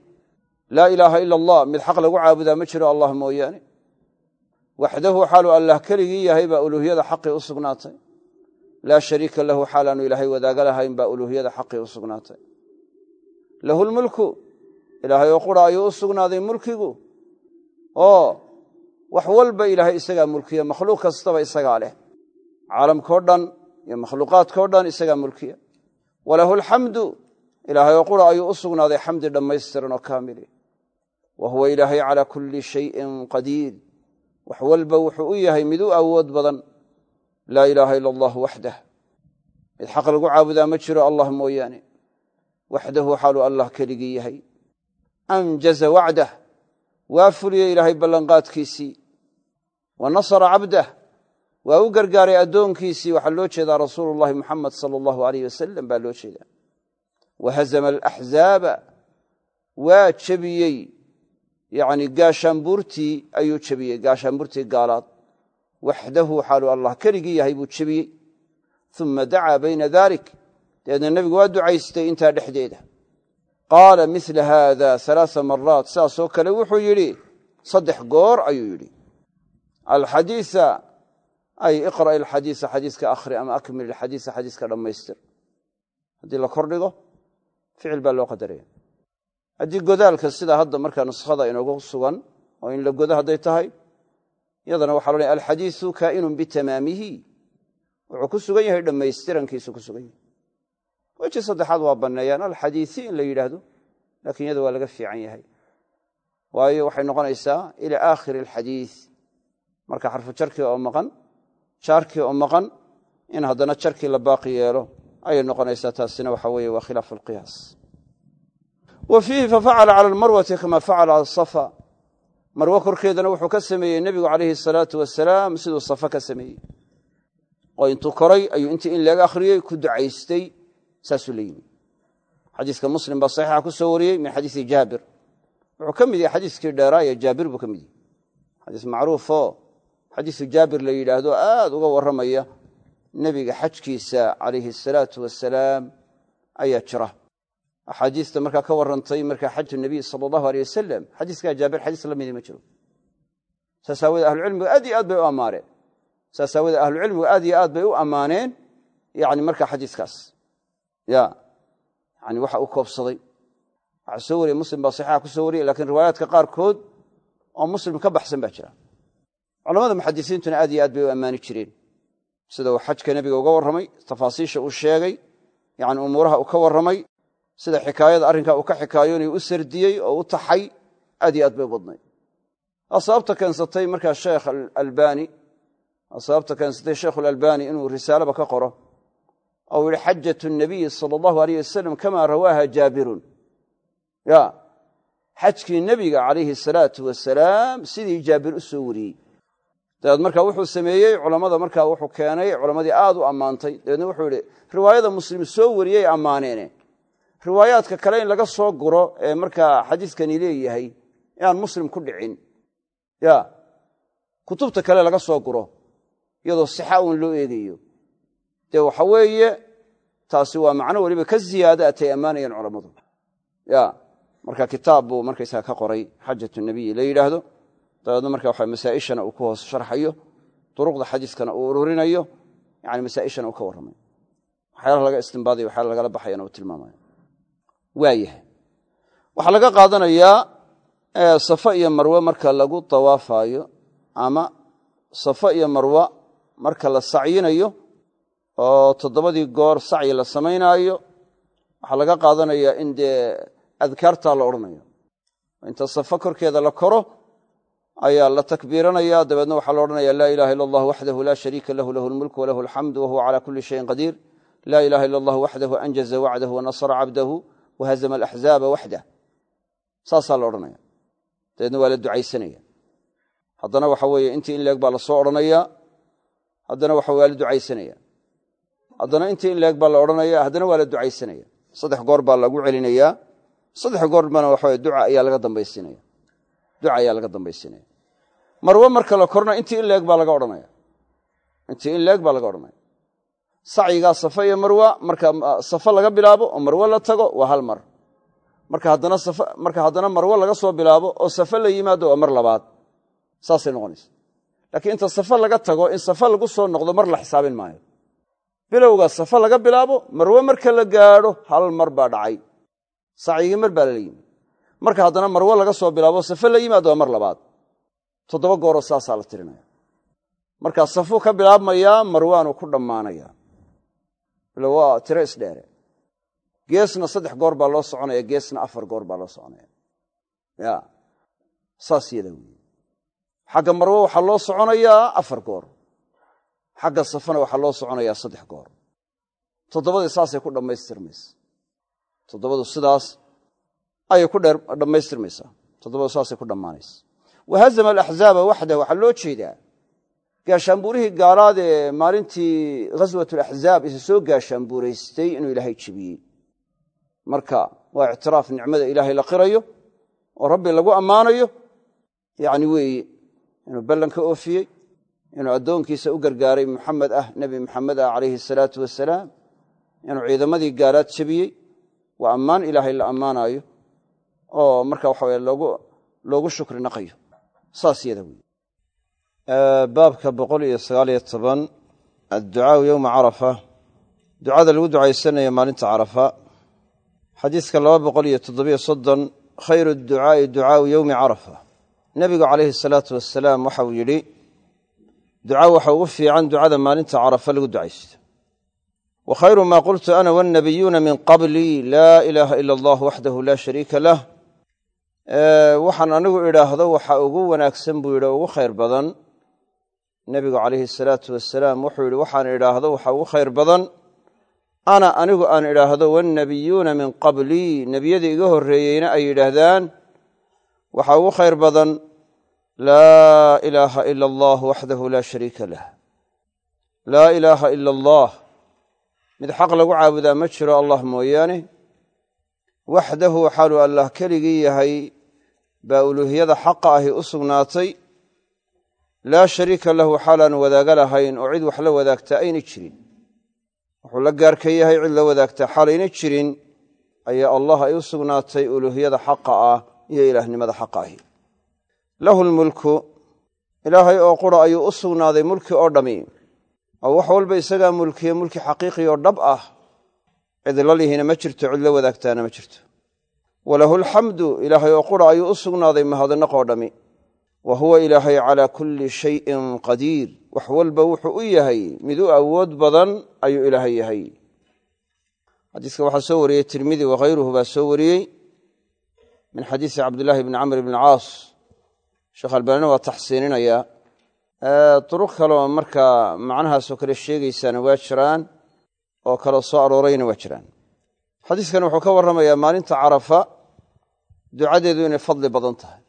Laa ilaaha ila allah mid xaq lagu caabudaa ma jiro allah mooyaane. Waxdahu xaaluu allah keligii yahay baa uluuhiyada xaqii u sugnaatay laa shariika lahu xaalaanu ilaahay wadaaga lahayn baa uluuhiyada xaqii u sugnaatay. Lahu lmulku ilaahay oo qura ayuu u sugnaaday mulkigu. Oo wax walba ilaahay isagaa mulkiya makhluuq kastaba isagaa leh. Caalamkao dhan iyo makhluuqaadkao dhan isagaa mulkiya. Walahu alxamdu ilaahay oo qura ayuu u sugnaaday xamdi dhammaystiran oo kaamili wa huwa ilaahay calaa kulli shayin qadiir. Wax walba wuxuu u yahay mid u awood badan laa ilaaha ila allah waxdah mid xaq lagu caabudaa ma jiro allah mooyaane. Waxdahu xaaluu allah keligii yahay. Anjaza wacdah. Waa fuliyey ilaahay ballanqaadkiisii. Wa nasara cabdah. Waa u gargaaray addoonkiisii. Waxaa loo jeedaa rasuulu llahi muxamed sala allahu aleyh wasalam baa loo jeedaa. Wa hazama alaxzaaba waa jebiyey. Yacni gaashaanbuurtii ayuu jebiyey. Gaashaanbuurtii gaalaad waxdahu xaaluu allah keligii yahay buu jebiyey uma dacaa bayna dalik dabeedna nebigu waa ducaystay intaa dhexdeeda qaala mila haada alaaa maraat saasoo kale wuxuu yidhi saddex goor ayuu yidhi alxadiia ay iqra' alxadiisa xadiiska akhri ama akmil alxadiisa xadiiska dhammaystir haddii la kordhigo ficil baa loo qadaraya haddii godaalka sida hadda markaa nuskhada inoogu sugan oo in la godo hadday tahay iyadana waxa loodhaya alxadiisu kaa'inun bitamaamihi. Wuxuu ku sugan yahay dhammaystirankiisu ku sugan yahay. Weji saddexaad waa banneeyaan alxadiisi in la yidhaahdo lakiin iyada waa laga fiican yahay. Waayo waxay noqonaysaa ila aakhiri alxadiis. Marka xarfu jarkii oo maqan jaarkii oo maqan in haddana jarkii la baaqi yeelo ayay noqonaysaa taasina waxa weeye waa khilaafu alqiyaas wa fiihi fafacala cala almarwati kama facala cala asafa marwo korkeedana wuxuu ka sameeyey nebigu calayhi asalaatu wasalaam siduu safa ka sameeyey. Oo intuu koray ayuu intii in laga akhriyey ku ducaystay saasuu la yimi xadiiska muslim baa saxiixa ku soo wariyey min xadiisi jaabir. Wuxuu ka mid yahay xadiiskii dheeraaye jaabir buu ka mid yahay. Xadiis macruufoo xadiisu jaabir la yidhaahdo aad uga warramaya nebiga xajkiisa calayhi asalaatu wasalaam ayaa jira axaadiista markaa ka warrantay markaa xaju nabiy sala allahu aleyh wasalam xadiiskaa jaabir xadiis la midi ma jiro. Saas aawoodee ahlucilmigu aad iyo aad bay u ammaaneen. Saas ahlucilmigu aad iyo aad bay u ammaaneen yani markaa xadiiskaas. Ya yani waxa uu koobsaday. Waxaa soo wariyey muslim baa saxiixa ku soo wariyey lakiin riwaayaadka qaarkood oo muslim ka baxsan baa jira. Culamada muxadisiintuna aad iyo aad bay u ammaani jireen. Sida uu xajka nebiga uga warramay tafaasiisha uu sheegay yani umuuraha uu ka warramay sida xikaayada arrinkaa uu ka xikaayoonay u sardiyey oo u taxay aad iyo aad bay badnay waa sababta keensatay markaa sheekh albani waa sababta keensatay sheikhu alalbani inuu risaalaba ka qoro ou yihi xajat nabiyi sala allahu aleyh wasalam kamaa rawaaha jaabirun. Ya xajkii nebiga calayhi salaatu wasalaam sidii jaabir u soo wariyey. Dabeed markaa wuxuu sameeyey culammada markaa wuxuu keenay culammadii aad u ammaantay. Dabeedna wuxuu yihi riwaayada muslim soo wariyey ammaaneene riwaayaadka kale in laga soo guro ee markaa xadiiskani leeyahay inaan muslim ku dhicin. Ya kutubta kale laga soo guro iyadoo sixa uun loo eegayo. Dee waxa weeye taasi waa macno weliba ka ziyaada atay ammaanayaan culammadu. Ya marka kitaab buu markaysaga ka qoray xajat nabiyi la yidhaahdo. Dabeedna marka waxa masaa'ishana uu ku hoos sharxayo duruqda xadiiskana uu ururinayo yani masaa'ishana uu ka warramayo waxyaalaha laga istimbaadayo waxyaala lagala baxayana uu tilmaamayo waayahay waxaa laga qaadanayaa safa iyo marwe marka lagu dawaafayo ama safa iyo marwa marka la sacyinayo oo toddobadii goor sacyi la samaynaayo waxaa laga qaadanayaa in dee adkaartaa la odhanayo inta safa korkeeda la koro ayaa la takbiiranaya dabeedna waxaa la odhanaya laa ilaha illa allah waxdahu laa shariika lahu lahu lmulku walahu alxamdu wahuwa cala kuli shayin qadiir laa ilaha illa allah waxdahu anjaza wacdahu wanasra cabdahu wahazama alaxzaaba waxdah saasaa la odhanaya dabeedna waa la ducaysanaya haddana waxa weeye intii in leeg baa la soo odhanaya haddana waxa waa la ducaysanaya haddana intii in leeg baa la odhanaya haddana waa la ducaysanaya saddex goor baa lagu celinayaa saddex goorbana waxa duca ayaa laga dambaysiinaya duca ayaa laga dambaysiinaya marwe marka la korna intii in leeg baa laga odhanaya in leeg baa laga odhanaya sacyigaa safa iyo marwa marka safa laga bilaabo oo marwe la tago waa hal mar. Marka haddana marwe laga soo bilaabo oo safa la yimaado waa mar labaad. Saasay noqonaysa. Laakiin inta safa laga tago in safa lagu soo noqdo mar la xisaabin maayo. Bilowga safa laga bilaabo marwe marka la gaadho hal mar baa dhacay. Sacyigii mar baa lala yimi. Marka haddana marwe laga soo bilaabo safe la yimaado waa mar labaad. Toddoba gooroo saasaa la tirinaya markaa safuu ka bilaabmayaa marwaanuu ku dhammaanaya ila waa tiro isdheere geesna saddex goor baa loo soconaya geesna afar goor baa loo soconaya. Ya saas yada wey xagga marwe waxaa loo soconayaa afar goor. Xagga safana waxaa loo soconayaa saddex goor. Toddobadii saasay ku dhammaystirmaysa. Toddobadu sidaas ayay ku dhammaystirmaysaa toddobadu saasay ku dhammaanaysa. Wahazama alaxzaaba waxdah waxaa loo jeedaa gaashaanbuurihii gaalaad ee maalintii ghaswat alaxzaab isa soo gaashaanbuuraystay inuu ilaahay jebiyey marka waa ictiraaf nicmada ilaahay la qirayo oo rabbi lagu ammaanayo yacni weeye inuu ballan ka oofiyey inuu addoonkiisa u gargaaray muxamed ah nebi muxamed ah calayhi asalaatu wasalaam inuu ciidamadii gaalaad jebiyey waa ammaan ilaahay la ammaanaayo oo marka waxa weye loogu shukri naqayo. Saas yada wey baabka boqol iyo sagaaliyo toban adducaau yowma carafa. Ducada lagu ducaysanaya maalinta carafa. Xadiiska laba boqol iyo toddobiyo soddon khayru ducaa'i ducaau yowmi carafa. Nebigu calayhi salaatu wasalaam waxauu yidhi duca waxa ugu fiican ducada maalinta carafa lagu ducaysto. Wa khayru maa qultu ana wannabiyuuna min qablii laa ilaaha ila allah waxdahu laa shariika lah. Waxaan anigu idhaahdo waxa ugu wanaagsan buu yidhi ugu khayr badan nebigu calayhi salaatu wasalaam wuxuu yidhi waxaan idhaahdo waxa ugu khayr badan ana anigu aan idhaahdo wannabiyuuna min qablii nebiyadii iga horreeyeyna ay yidhaahdaan waxa ugu khayr badan laa ilaaha ila allah waxdahu laa shariika lah. Laa ilaaha ila allah. Mid xaq lagu caabudaa ma jiro allah mooyaane. Waxdahu xaaluu allah keligii yahay baa uluuhiyada xaqa ahi u sugnaatay laa shariika lahu xaalaan wadaaga lahayn oo cid wax la wadaagtaa ayna jirin. Wuxuu la gaarka yahay cid la wadaagtaa xaalayna jirin ayaa allah ay u sugnaatay uluuhiyada xaqa ah iyo ilaahnimada xaqa ahi. Lahu lmulku ilaahay oo qura ayuu u sugnaaday mulki oo dhammi oo wax walba isagaa mulkiye mulki xaqiiqi oo dhab ah. Cid lalihina ma jirto cid la wadaagtaana ma jirto. Walahu alxamdu ilaahay oo qura ayuu u sugnaaday mahadnaqoo dhammi wa huwa ilaahay calaa kulli shayin qadiir. Wax walba wuxuu u yahay mid u awood badan ayuu ilaahay yahay. Xadiiska waxaa soo wariyey tirmidi wakhayruhu baa soo wariyey min xadiisi cabdillaahi bni camr bni caas. Sheekh albaanina waa taxsiininaya duruq kale oo markaa macnahaasoo kale sheegaysaana waa jiraan oo kale soo aroorayna waa jiraan. Xadiiskan wuxuu ka warramayaa maalinta carafa ducadeedu inay fadli badan tahay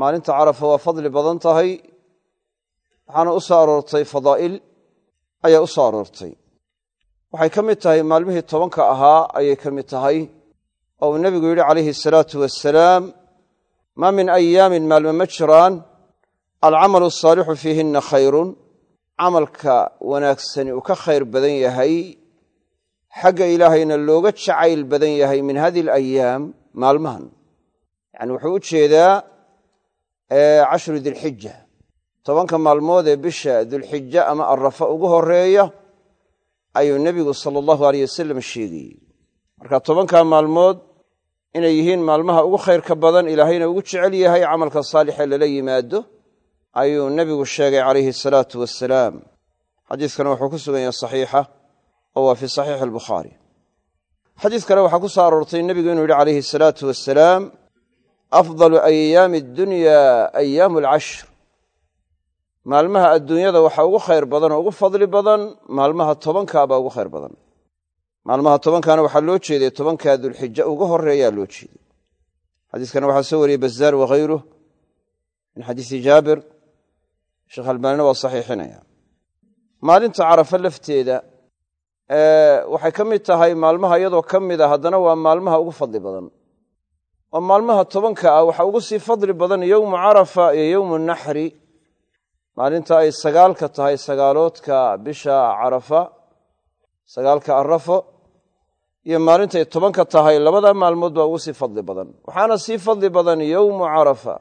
maalinta carafa waa fadli badan tahay. Waxaana u soo aroortay fadaa'il ayaa u soo aroortay. Waxay ka mid tahay maalmihii tobanka ahaa ayay ka mid tahay oo uu nebigu yidhi calayhi asalaatu wassalaam maa min ayaamin maalme ma jiraan alcamalu asaalixu fiihinna khayrun. Camalka wanaagsani uu ka khayr badan yahay xagga ilaahayna looga jacayl badan yahay min hadihi alayaam maalmahan. Yacani wuxuu u jeedaa cashru dilxija tobanka maalmood ee bisha dulxija ama arafa ugu horreeya ayuu nebigu sala allahu aleyh wasalam sheegayey. Marka tobankaa maalmood inay yihiin maalmaha ugu khayrka badan ilaahayna ugu jecel yahay camalka saalixee lala yimaado ayuu nebigu sheegay calayhi asalaatu wassalaam. Xadiiskana wuxuu ku sugan yahay saxiixa oo waa fii saxiixi albukhaari xadiis kale waxaa ku soo aroortay nebigu inuu yidhi calayhi asalaatu wassalaam afdalu ayaami addunya ayaamu alcashr maalmaha adduunyada waxaa ugu khayr badan oo ugu fadli badan maalmaha tobankaabaa ugu khayr badan maalmaha tobankaana waxaa loo jeeday tobankaa dulxija uga horeeyaa loo jeeday xadiiskana waxaa soo wariyey bazaar wakhayruh min xadiisi jaabir sheekh albaanina waa saxiixinaya maalinta carafa lafteeda waxay ka mid tahay maalmaha iyadoo ka mid a haddana waa maalmaha ugu fadli badan oo maalmaha tobanka ah waxaa ugu sii fadli badan yowmu carafa iyo yowmu naxri maalinta ay sagaalka tahay sagaaloodka bisha carafa sagaalka arafo iyo maalintay tobanka tahay labada maalmood baa ugu sii fadli badan. Waxaana sii fadli badan yowmu carafa.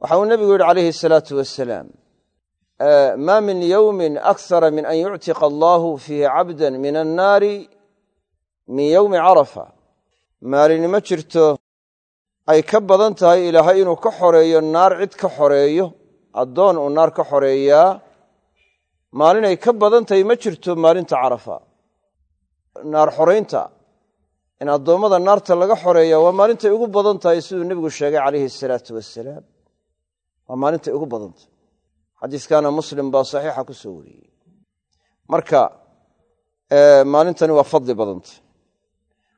Waxa uu nebigu yidhi calayhi asalaatu wassalaam maa min yowmin akhara min an yuctiqa allaahu fiihi cabdan min annaari min yowmi carafa. Maalini ma jirto ay ka badan tahay ilaahay inuu ka xoreeyo naar cid ka xoreeyo addoon uu naar ka xoreeyaa maalinay ka badan tahay ma jirto maalinta carafa. Naar xoraynta in addoommada naarta laga xoreeya waa maalintay ugu badan tahay siduu nebigu sheegay calayhi asalaatu wassalaam. Waa maalintay ugu badan tahay. Xadiiskaana muslim baa saxiixa ku soo wariyey. Marka maalintani waa fadli badantah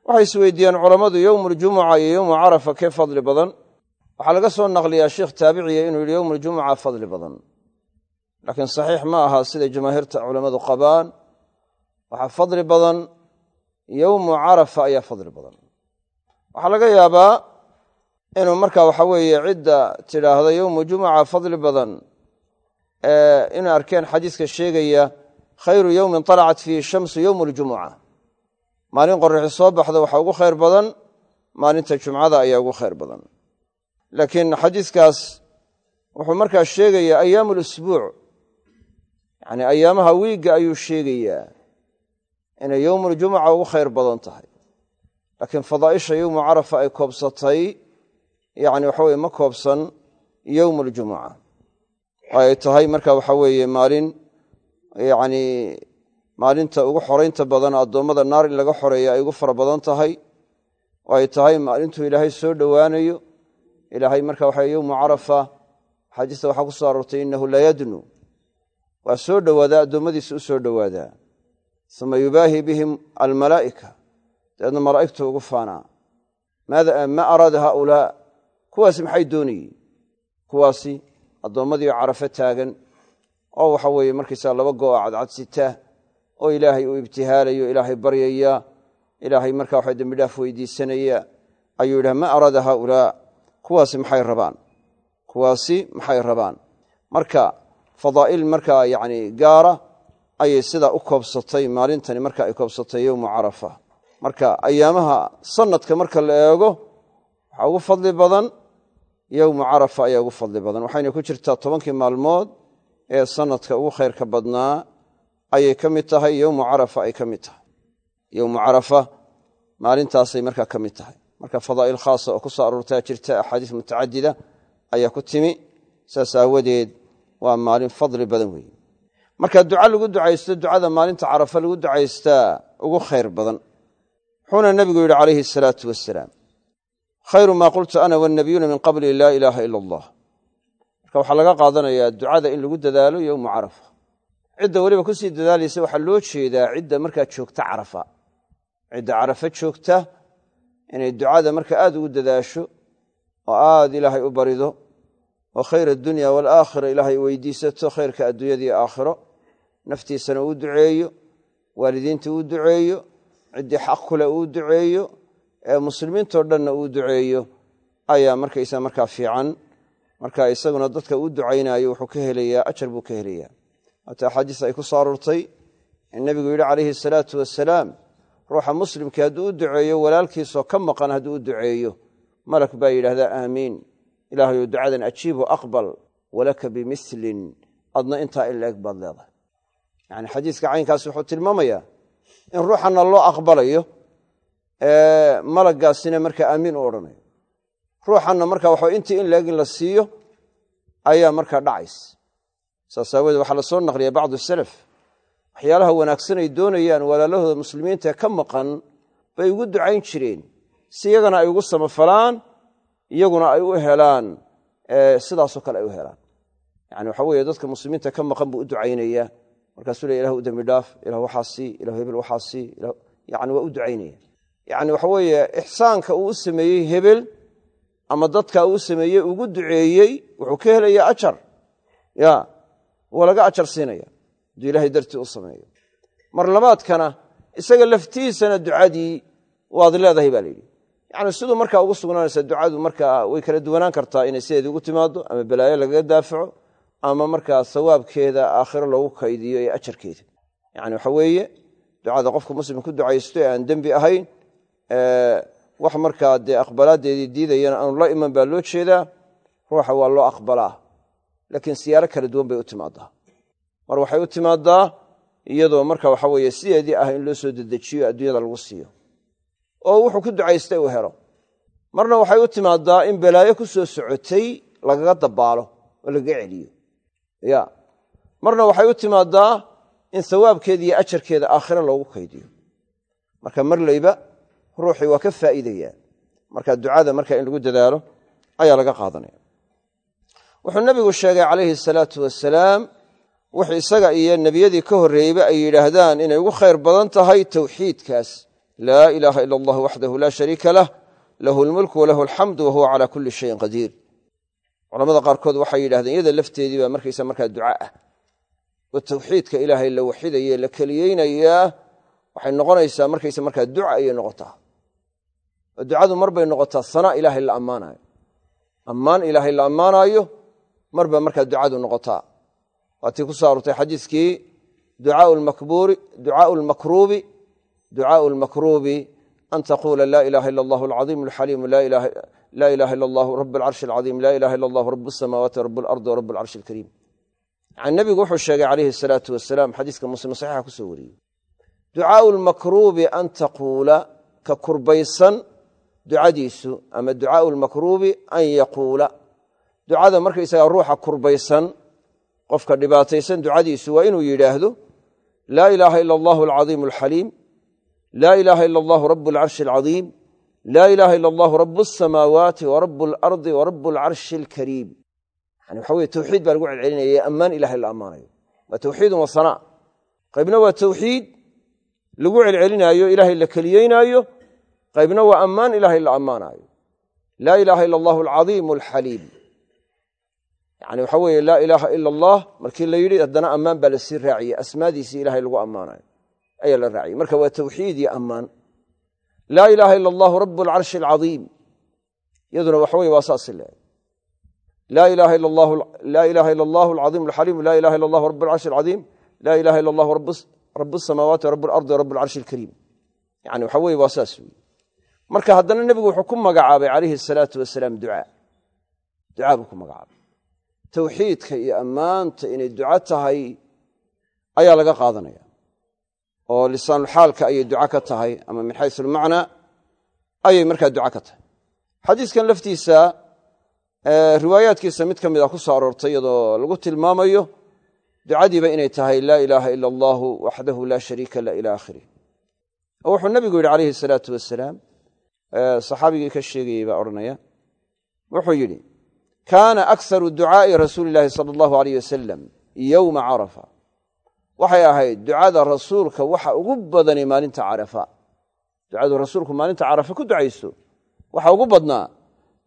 waxay isweydiiyeen culammadu yowmu ljumuca iyo yowmu carafa kee fadli badan. Waxaa laga soo naqliyaa sheikh taabiciya inuu yidhi yowmu ljumuca fadli badan. Laakiin saxiix ma aha siday jamaahiirta culammadu qabaan. Waxaa fadli badan yowmu carafa ayaa fadli badan. Waxaa laga yaabaa inuu marka waxa weeye cidda tidhaahda yowmu jumuca fadli badan inay arkeen xadiiska sheegaya khayru yowmin talacat fiihi shamsu yowmu maalin qorrixi soo baxda waxaa ugu khayr badan maalinta jumcada ayaa ugu khayr badan. Laakiin xadiiskaas wuxuu markaa sheegayaa ayaamu lusbuuc yacni ayaamaha wiigga ayuu sheegayaa inay yowmuljumuca ugu khayr badan tahay. Laakiin fadaa'isha yowmu carafa ay koobsatay yacni waxa weye ma koobsan yowmu ljumuca ay tahay marka waxa weeye maalin yacni maalinta ugu xoraynta badan addoommada naar in laga xoreeya ay ugu fara badan tahay oo ay tahay maalintuu ilaahay soo dhowaanayo. Ilaahay marka waxa yowmu carafa xadiista waxaa ku soo aroortay innahu la yadnu. Waa soo dhowaadaa addoommadiisa u soo dhowaadaa uma yubaahi bihim almalaa'ika. Dabeedna malaa'igtu ugu faanaa. Ma araada haaulaa? Kuwaasi maxay doonayeen kuwaasi addoommadii carafo taagan. Oo waxa weeye markaysaa laba go'a cadcadsitaa oo ilaahay uu ibtihaalayo ilaahay baryaya ilaahay marka waxa dembidhaaf weydiisanaya ayuu yidhaha ma araada haaulaa kuwaasi maxay rabaan? Kuwaasi maxay rabaan? Marka fadaa'il markaa yacni gaara ayay sidaa u koobsatay maalintani marka ay koobsatay yowmu carafa. Marka ayaamaha sanadka marka la eego waxaa ugu fadli badan yowmu carafa ayaa ugu fadli badan. Waxayna ku jirtaa tobankii maalmood ee sanadka ugu khayrka badnaa ayay ka mid tahay yowmu carafa ay ka mid tahay. Yowmu carafa maalintaasay markaa ka mid tahay. Marka fadaa'il khaasa oo ku soo aroortaa jirta axaadiis mutacadida ayaa ku timi. Saas aawadeed waa maalin fadli badan weeye. Marka duca lagu ducaysto ducada maalinta carafa lagu ducaystaa ugu khayr badan. Wuxuuna nebigu yidhi calayhi asalaatu wasalaam khayru maa qultu ana wannabiyuuna min qabli laa ilaaha ila allah. Marka waxaa laga qaadanayaa ducada in lagu dadaalo yowmu carafa cidda weliba ku sii dadaalaysa waxaa loo jeedaa cidda markaa joogta carafa. Cidda carafa joogta inay ducada marka aad ugu dadaasho oo aad ilaahay u barido oo khayr addunya waalaakhira ilaahay weydiisato khayrka adduunyadii aakhiro. Naftiisana uu duceeyo waalidiinta uu duceeyo ciddii xaq kule uu duceeyo ee muslimiintoo dhanna uu duceeyo ayaa markaysa markaa fiican. Marka isaguna dadka uu ducaynayo wuxuu ka helayaa ajar buu ka helayaa haata axaadiis ay ku soo aroortay in nebigu yidhi calayhi asalaatu wasalaam ruuxa muslimkii hadduu u duceeyo walaalkiisoo ka maqan hadduu u duceeyo malak baa yidhaahdaa aamiin. Ilaahayu ducadan ajiibu aqbal walaka bimilin adna intaa in laeg baad leedahay. Yani xadiiska caynkaas wuxuu tilmaamayaa in ruuxana loo aqbalayo malagaasina markaa aamiin u odhanayo. Ruuxanna marka waxa intii in laeg in la siiyo ayaa markaa dhacays saas aawoodee waxaa la soo bacdu salaf. Waxyaalaha wanaagsan ay doonayaan walaalahooda muslimiinta ka maqan bay ugu ducayn jireen. Si iyagana ay ugu samafalaan iyaguna ay u helaan sidaasoo kale ay u helaan. Yani waxa weye dadka muslimiinta ka maqan buu u ducaynayaa markaasuu le ilah u dembi dhaaf ilah waxaa sii ilah hebel waxaa sii yani waa u ducaynaya. Yani waxa weeye ixsaanka uu u sameeyey hebel ama dadka uu sameeyey ugu duceeyey wuxuu ka helayaa ajar. Ya waa laga ajar siinaya hadduu ilahay dartii u sameeyo. Mar labaadkana isaga laftiisana ducadii waad leedahay baa layidhi yani siduu markaa ugu sugnaanaysa ducadu markaa way kala duwanaan kartaa inay sideedii ugu timaado ama balaayo lagaga daafaco ama markaa sawaabkeeda aakhiro loogu kaydiyo ee ajarkeeda. Yani waxa weeye ducada qofka muslim ku ducaysto ee aan dembi ahayn wax markaa dee aqbalaadeedii diidayana aanu la iman baa loo jeedaa ruuxa waa loo aqbalaa laakiin siyaaro kala duwan bay u timaadaa. Mar waxay u timaadaa iyadoo marka waxa weye sideedii ah in loo soo dedejiyo adduunyada lagu siiyo. Oo wuxuu ku ducaystay uu helo. Marna waxay u timaadaa in balaayo ku soo socotay lagaga dabaalo oo lagaga celiyo. Ya marna waxay u timaadaa in hawaabkeeda iyo ajarkeeda aakhiro loogu kaydiyo. Marka marlayba ruuxii waa ka faa'iidaya marka ducada marka in lagu dadaalo ayaa laga qaadanaya wuxuu nebigu sheegay calayhi asalaatu wasalaam wux isaga iyo nebiyadii ka horreeyeyba ay yidhaahdaan inay ugu khayr badan tahay towxiidkaas laa ilaaha ila allah waxdahu laa shariika lah lahu lmulku walahu alxamdu wahuwa calaa kulli shayin qadiir. Culamada qaarkood waxay yidhahdeen iyada lafteedii baa markaysa markaa duca ah. Oo tawxiidka ilaahay la waxidaye la keliyeynayaa waxay noqonaysaa markaysa markaa duca ayay noqotaa. Oo ducadu mar bay noqotaa sanaa ilaahay la ammaanayo ammaan ilaahay la ammaanaayo mar baa markaa ducadu noqotaa. Waatii ku soo aroortay xadiiskii ducaau lmakruubi ducaau lmakruubi an taquula laa ilaha ila allahu alcaiim alxaliimu laa ilaha ila allahu rab alcarshi alcaiim laa ilaha ila allahu rab asamaawaati rab alardi warab alcarshi alkariim yani nebigu wuxuu sheegay calayhi salaatu wasalaam xadiiska muslim saxiixa ku soo wariyey. Ducaau lmakruubi an taquula ka kurbaysan ducadiisu ama ducaau lmakruubi an yaquula ducada markaysagaa ruuxa kurbaysan qofka dhibaataysan ducadiisu waa inuu yidhaahdo laa ilaaha ila allahu alcaiim alxaliim laa ilaaha ila allahu rab alcarshi alcaiim laa ilaaha ila allahu rab asamaawaati warab alardi warab alcarshi alkariim yani waxa weye tawxiid baa lagu celcelinaya ammaan ilahay la ammaanayo. Waa tawxiidun wa sanaa. Qaybna waa tawxiid lagu celcelinaayo ilaahay la keliyeynaayo. Qaybna waa ammaan ilaahay la ammaanaayo. Laa ilaaha ila allahu alcaiim alxaliim yani waxa weeye laa ilaaha ila allah markii la yidhi haddana ammaan baa la sii raaciyey. Asmaadiisii ilahay lagu ammaanayo ayaa la raaciyey. Marka waa tawxiid iyo ammaan. Laa ilaaha ila allahu rab alcarshi alcaiim iyaduna waxa weye waa saasi leehay laa ilaha ila allahu alcaiim alxaliim laa ilaha ila allahu rab alcarshi alcaiim laa ilaha ila allahu rab samaawaati rab alardi rab alcarshi alkariim yani waxa weye waa saas wey marka haddana nebigu wuxuu ku magacaabay calayhi asalaatu wasalaam ducaa. Ducaa buu ku magacaabay tawxiidka iyo ammaanta inay duco tahay ayaa laga qaadanaya. Oo lisaanulxaalka ayay duco ka tahay ama min xaysu almacnaa ayay markaa duco ka tahay. Xadiiskan laftiisa riwaayaadkiisa mid ka mid a ku soo aroortay iyadoo lagu tilmaamayo ducadiiba inay tahay laa ilaaha ila allaahu waxdahu laa shariika la ila akhirih oo wuxuu nabigu yidhi calayhi salaatu wasalaam saxaabigii ka sheegayey baa odhanaya. Wuxuu yidhi kaana akharu ducaa'i rasuuli illaahi sala allahu aleyh wasalam yowma carafa. Waxay ahayd ducada rasuulka waxa ugu badani maalinta carafa. Ducadu rasuulku maalinta carafa ku ducaysto waxa ugu badnaa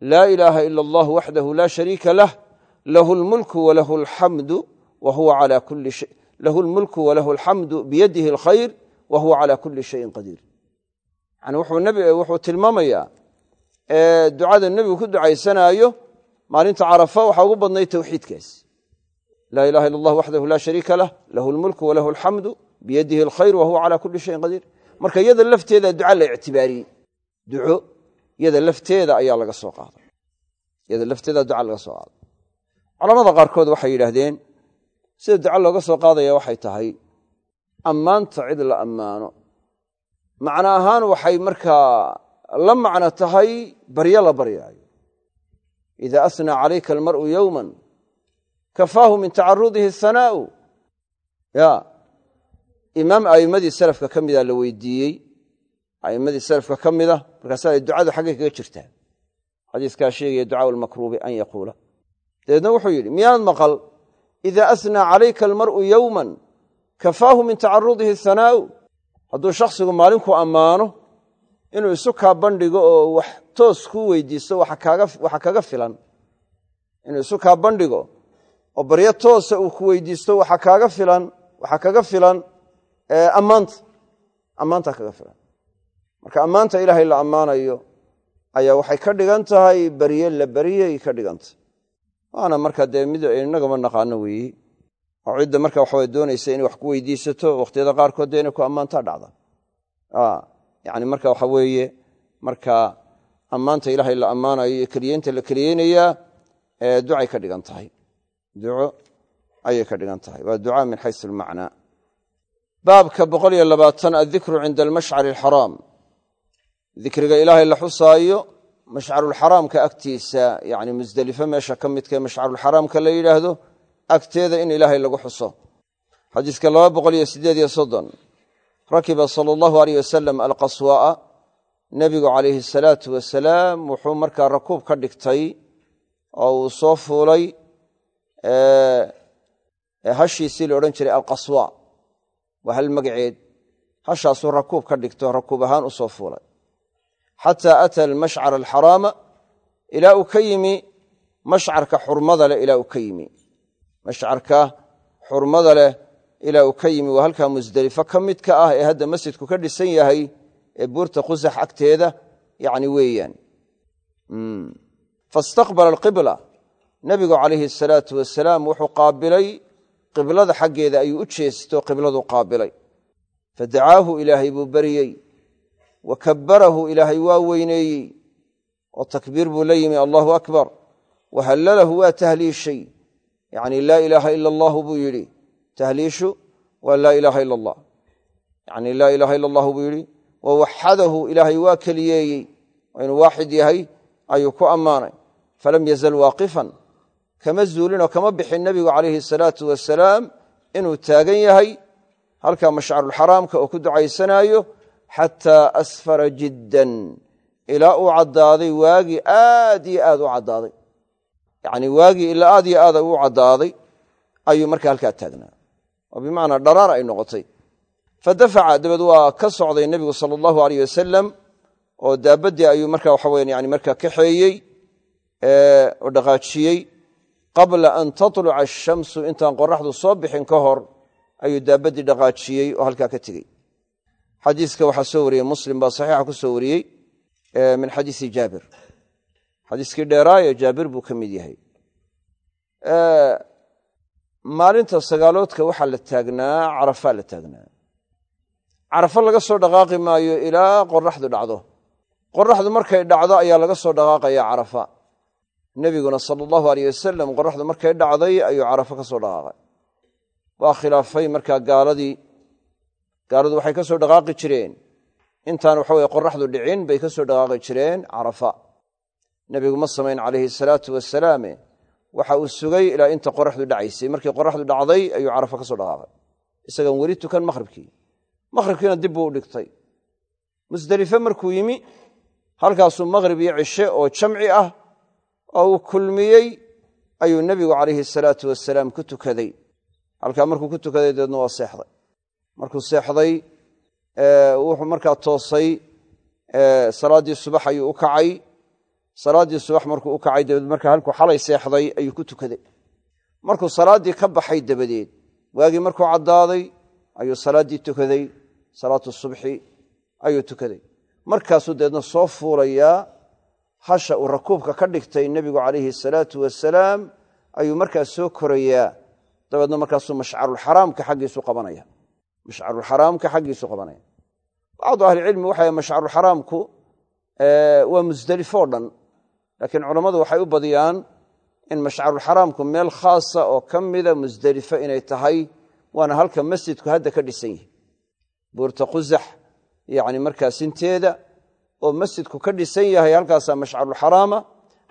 laa ilaaha ila allahu waxdahu laa shariika lah lahu lmulku walahu alxamdu wa ala kulli shay lahu lmulku walahu alxamdu biyadihi alkhayr wa huwa cala kulli shayin qadiir. Yani wuxuu tilmaamayaa ducada nebigu ku ducaysanaayo maalinta carafa waxaa ugu badnay towxiidkaas laa ilaha ila allah waxdahu laa shariika lah lahu lmulku walahu alxamdu biyadihi alkhayr wa huwa cala kulli shayin qadiir marka iyada lafteeda duca la ictibaariyey duco iyada lafteeda ayaa laga soo qaaday. Iyada lafteeda duca laga soo qaaday. Culamada qaarkood waxay yidhaahdeen sida duca looga soo qaadaya waxay tahay ammaanta cid la ammaano. Macno ahaan waxay markaa la macno tahay baryo la baryaayo ida asnaa calayka almar'u yowman kafaahu min tacarudihi hanaa'u ya imaam a'immadii salafka ka mida la weydiiyey a'immadii salafka ka mida markaasaa ducadu xaggay kaga jirtaa xadiiskaa sheegaya ducaa lmakruubi an yaquula dabeedna wuxuu yidhi miyaanad maqal ida asnaa calayka almar'u yowman kafaahu min tacarudihi hanaa'u hadduu shakhsigu maalinku ammaano inuu isu kaa bandhigo oo wax toos kuu weydiisto waxa kaga filan. Inuu isu kaa bandhigo oo baryo toosa uu ku weydiisto waxa kaaga filan waxaa kaga filan ammaanta ammaantaa kaga filan. Marka ammaanta ilaahay la ammaanayo ayaa waxay ka dhigan tahay barye la baryay ka dhigantahay waana marka dee mid inagama naqaano weeye oo cidda marka waxawa doonaysa inay wax ku weydiisato wakhtiyada qaarkood dee inay ku ammaantaa dhacda yani marka waxa weeye marka ammaanta ilaahay la ammaanayo iyo keliyeynta la keliyeynayaa ducay ka dhigan tahay. Duco ayay ka dhigan tahay. Waa ducaa min xaysu almacnaa baabka boqol iyo labaatan addikru cinda almashcari alxaraam. Dikriga ilaahay la xusaayo mashcarulxaraamka agtiisa yani musdelifo meesha ka midkae mashcarulxaraamka la yidhaahdo agteeda in ilaahay lagu xuso. Xadiiska laba boqol iyo sideed iyo soddon rakiba sala allahu aleyh wasalam alqaswa'a nebigu calayhi asalaatu wasalaam wuxuu markaa rakuub ka dhigtay oo uu soo fuulay hashiisii la odhan jiray alqaswa waa hal magaceed hashaasuu rakuub ka dhigto rakuub ahaan u soo fuulay. Xataa ata almashcara alxaraama ilaa uu ka yimi mashcarka xurmada leh ilaa uu ka yimi. Mashcarka xurmada leh ilaa uu ka yimi waa halkaa musdelifo ka midka ah ee hadda masjidku ka dhisan yahay ee buurta qusax agteeda yani weeyaan. Fastaqbala alqibla. Nebigu calayhi asalaatu wasalaam wuxuu qaabilay qiblada xaggeeda ayuu u jeesto qibladu qaabilay. Fadacaahu ilaahay buu beriyey wa kabbarahu ilaahay waa weyneeyey. Oo takbiir buu la yimi allahu akbar. Wa hallalahu waa tahliishay. Yani laa ilaaha ila allahu buu yidhi tahliishu waa laa ilaaha ila allah yani laa ilaaha ila allahu buu yidhi wa waxadahu ilaahay waa keliyeeyey inuu waaxid yahay ayuu ku ammaanay. Falam yazal waaqifan kama zuulinoo kama bixin nebigu calayhi asalaatu wasalaam inuu taagan yahay halkaa mashcarulxaraamka oo ku ducaysanaayo xataa asfara jiddan ilaa uu caddaaday waagii aad iyo aad u caddaaday. Yacni waagii ilaa aad iyo aad u caddaaday ayuu markaa halkaa taagnaa oo bimacnaa dharaar ay noqotay. Fa dafaca dabeed waa ka socday nebigu sala allahu aleyh wasalam oo daabaddii ayuu marka waxa weyan yani markaa kaxeeyey oo dhaqaajiyey. Qabla an tatluca ashamsu intaan qoraxdu soo bixin ka hor ayuu daabaddii dhaqaajiyey oo halkaa ka tegey. Xadiiska waxaa soo wariyey muslim baa saxiixa ku soo wariyey min xadiisi jaabir. Xadiiskii dheeraaye jaabir buu ka mid yahay maalinta sagaaloodka waxaa la taagnaa carafaa la taagnaa. Carafo laga soo dhaqaaqi maayo ilaa qoraxdu dhacdo. Qoraxdu markay dhacdo ayaa laga soo dhaqaaqaya carafa. Nebiguna sala allahu aleyh wasalam qoraxdu markay dhacday ayuu carafo ka soo dhaqaaqay. Waa khilaafay markaa gaaladii gaaladu waxay ka soo dhaqaaqi jireen. Intaan waxa weye qoraxdu dhicin bay ka soo dhaqaaqi jireen carafa. Nebigu ma samayn calayhi salaatu wasalaame waxa uu sugay ilaa inta qoraxdu dhacaysay. Markii qoraxdu dhacday ayuu carafa ka soo dhaqaaqay isagaan weli tukan maqhribkii maqhribkiina dib buu u dhigtay. Musdelife markuu yimi halkaasuu maqhrib iyo cishe oo jamci ah oo uu kulmiyey ayuu nebigu calayhi salaatu wasalaam ku tukaday. Halkaa markuu ku tukaday deedna waa seexday. Markuu seexday wuxuu markaa toosay salaaddii subax ayuu u kacay salaaddii subax markuu u kacay dabadeed markaa halkuu xalay seexday ayuu ku tukaday. Markuu salaaddii ka baxay dabadeed waagii markuu caddaaday ayuu salaaddii tukaday salaatu subxi ayuu tukaday. Markaasuu deedna soo fuulayaa hasha uu rakuubka ka dhigtay nebigu calayhi salaatu wasalaam ayuu markaas soo korayaa dabeedna markaasuu mashcarulxaraamka xaggiisu qabanaya. Mashcarulxaraamka xaggiisu qabanaya. Bacdu ahlicilmi waxay mashcarulxaraamku waa musdelifo o dhan laakiin culammadu waxay u badiyaan in mashcarulxaraamku meel khaasa oo ka mida musdelifo inay tahay waana halka masjidku hadda ka dhisan yihi buurta qusax yani markaa sinteeda oo masjidku ka dhisan yahay halkaasaa mashcarulxaraama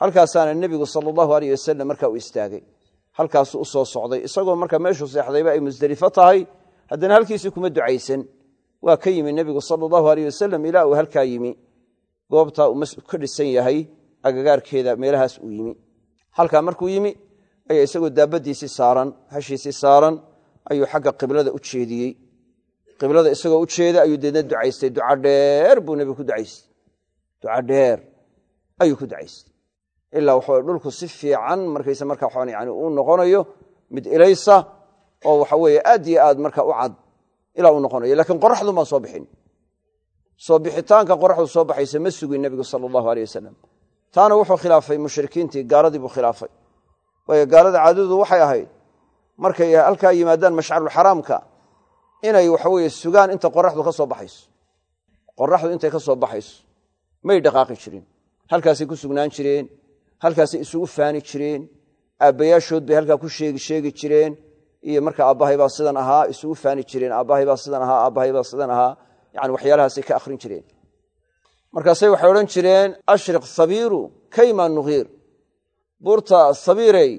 halkaasaana nebigu sala allahu aleyh wasalam markaa u istaagay. Halkaasuu u socday. Isagoo marka meeshuu seexdayba ay musdelifo tahay haddana halkiisii kuma ducaysan. Waa ka yimi nebigu sala allahu aleyh wasalam ilaa uu halkaa yimi. Goobtaa uu masjidku ka dhisan yahay agagaarkeeda meelahaas uu yimi. Halkaa markuu yimi ayaa isagoo daabadiisii saaran hashiisii saaran ayuu xagga qiblada u jeediyey. Qiblada isagoo u jeeda ayuu deedna ducaystay. Duca dheer buu nebigu ku ducaystay. Duca dheer ayuu ku ducaystay. Ilaa waxa dhulku si fiican markaysa marka waxaan yani uu noqonayo mid ilaysa oo waxa weeye aad iyo aad marka u cad ilaa uu noqonayo. Lakiin qoraxdun baan soo bixin. Soo bixitaanka qoraxdu soo baxaysa ma sugin nebigu sala allahu aleyh wasalam taana wuxuu khilaafay mushrikiintii gaaladii buu khilaafay. Waayo gaalada caadadu waxay ahayd markay halkaa yimaadaan mashcarulxaraamka inay waxaweye sugaan inta qoraxdu ka soo baxayso. Qoraxdu intay ka soo baxayso may dhaqaaqi jirin. Halkaasay ku sugnaan jireen halkaasay isugu faani jireen aabbayaashood bay halkaa ku sheegi sheegi jireen. Iyo marka aabbahay baa sidan ahaa isugu faani jireen aabbahay baa sidan ahaa aabbahay baa sidan ahaa. Yani waxyaalahaasay ka akhrin jireen markaasay waxay odhan jireen ashriq sabiiru kayma nuhiir buurta sabiirey